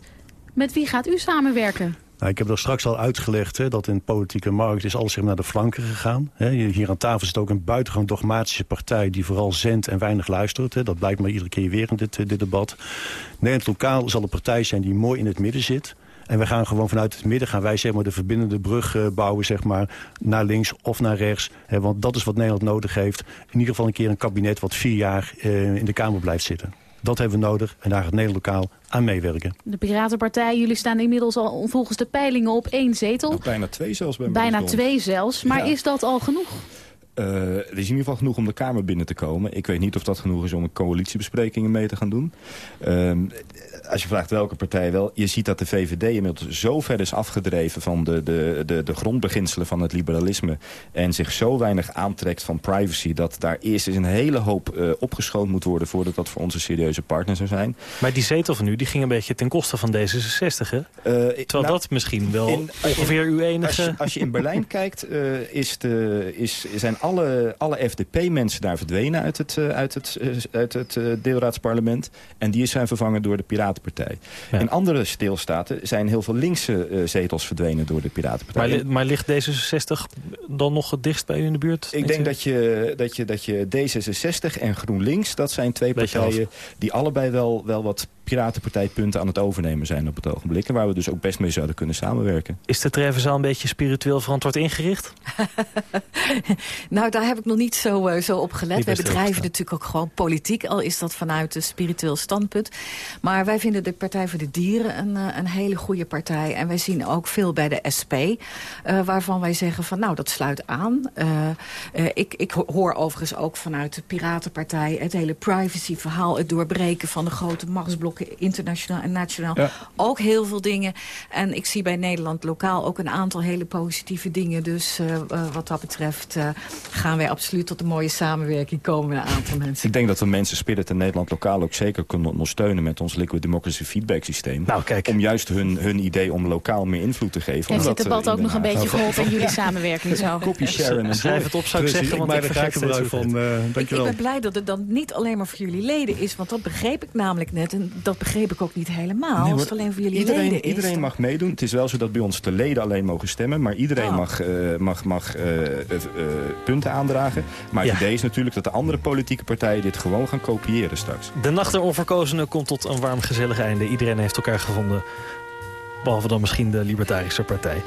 met wie gaat u samenwerken? Nou, ik heb er straks al uitgelegd hè, dat in de politieke markt is alles naar de flanken gegaan. Hè. Hier aan tafel zit ook een buitengewoon dogmatische partij die vooral zendt en weinig luistert. Hè. Dat blijkt maar iedere keer weer in dit, dit debat. Nederland lokaal zal een partij zijn die mooi in het midden zit. En we gaan gewoon vanuit het midden gaan wij maar, de verbindende brug uh, bouwen zeg maar, naar links of naar rechts. Hè, want dat is wat Nederland nodig heeft. In ieder geval een keer een kabinet wat vier jaar uh, in de Kamer blijft zitten. Dat hebben we nodig en daar gaat Nederland lokaal aan meewerken. De Piratenpartij, jullie staan inmiddels al volgens de peilingen op één zetel. Nou, bijna twee zelfs. Bij bijna twee zelfs, maar is dat al genoeg? Uh, er is in ieder geval genoeg om de Kamer binnen te komen. Ik weet niet of dat genoeg is om coalitiebesprekingen mee te gaan doen. Uh, als je vraagt welke partij wel... je ziet dat de VVD inmiddels zo ver is afgedreven... van de, de, de, de grondbeginselen van het liberalisme... en zich zo weinig aantrekt van privacy... dat daar eerst eens een hele hoop uh, opgeschoond moet worden... voordat dat voor onze serieuze partner zou zijn. Maar die zetel van u die ging een beetje ten koste van D66, hè? Uh, Terwijl nou, dat misschien wel in, ongeveer uw enige... Als je, als je in Berlijn kijkt, is de, is, zijn alle, alle FDP-mensen daar verdwenen... uit het, uit het, uit het deelraadsparlement. En die zijn vervangen door de Piraten Piratenpartij. In andere deelstaten zijn heel veel linkse zetels verdwenen door de Piratenpartij. Maar, maar, ligt D66 dan nog het dichtst bij u in de buurt? Ik denk dat je, dat, je, dat je D66 en GroenLinks, dat zijn twee partijen... die allebei wel, wel wat piratenpartijpunten aan het overnemen zijn op het ogenblik. En waar we dus ook best mee zouden kunnen samenwerken. Is de Trevenzaal een beetje spiritueel verantwoord ingericht? nou, daar heb ik nog niet zo, uh, zo op gelet. Wij bedrijven natuurlijk ook gewoon politiek, al is dat vanuit een spiritueel standpunt. Maar wij vinden de Partij voor de Dieren een, uh, een hele goede partij. En wij zien ook veel bij de SP, uh, waarvan wij zeggen van nou, dat sluit aan. ik, ik hoor overigens ook vanuit de Piratenpartij het hele privacy verhaal, het doorbreken van de grote machtsblok ook internationaal en nationaal ook heel veel dingen. En ik zie bij Nederland lokaal ook een aantal hele positieve dingen. Dus wat dat betreft gaan wij absoluut tot een mooie samenwerking komen met een aantal mensen. Ik denk dat we mensen Spirit in Nederland lokaal ook zeker kunnen ondersteunen... met ons Liquid Democracy Feedback systeem. Nou, kijk. Om juist hun, hun idee om lokaal meer invloed te geven. Heeft dit debat ook nog een beetje geholpen in jullie samenwerking zo? Copy share en Schrijf het op, zou ik zeggen, want ik vergeet het van. ik, ik ben blij dat het dan niet alleen maar voor jullie leden is. Want dat begreep ik namelijk net. En dat begreep ik ook niet helemaal. Nee, als het alleen voor jullie iedereen, leden is. Iedereen mag meedoen. Het is wel zo dat bij ons de leden alleen mogen stemmen. Maar iedereen oh. mag, uh, mag, mag uh, uh, punten aandragen. Maar het idee is natuurlijk dat de andere politieke partijen dit gewoon gaan kopiëren straks. De nacht der onverkozenen komt tot een warm gezellig einde. Iedereen heeft elkaar gevonden. Behalve dan misschien de Libertarische Partij.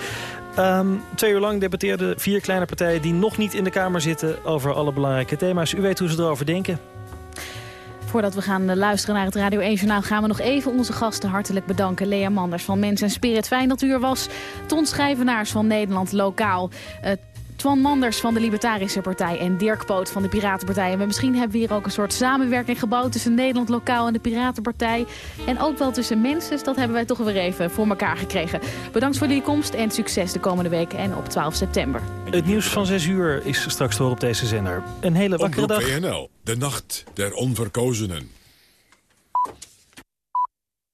Um, twee uur lang debatteerden vier kleine partijen die nog niet in de Kamer zitten... over alle belangrijke thema's. U weet hoe ze erover denken. Voordat we gaan luisteren naar het Radio 1 Journaal... gaan we nog even onze gasten hartelijk bedanken. Lea Manders van Mens en Spirit, fijn dat u er was. Ton Schrijvenaars van Nederland Lokaal. Twan Manders van de Libertarische Partij en Dirk Poot van de Piratenpartij. En misschien hebben we hier ook een soort samenwerking gebouwd tussen Nederland Lokaal en de Piratenpartij. En ook wel tussen mensen, dus dat hebben wij toch weer even voor elkaar gekregen. Bedankt voor jullie komst en succes de komende week en op 12 september. Het nieuws van 6 uur is straks door op deze zender. Een hele wakkere dag. WNL, de nacht der onverkozenen.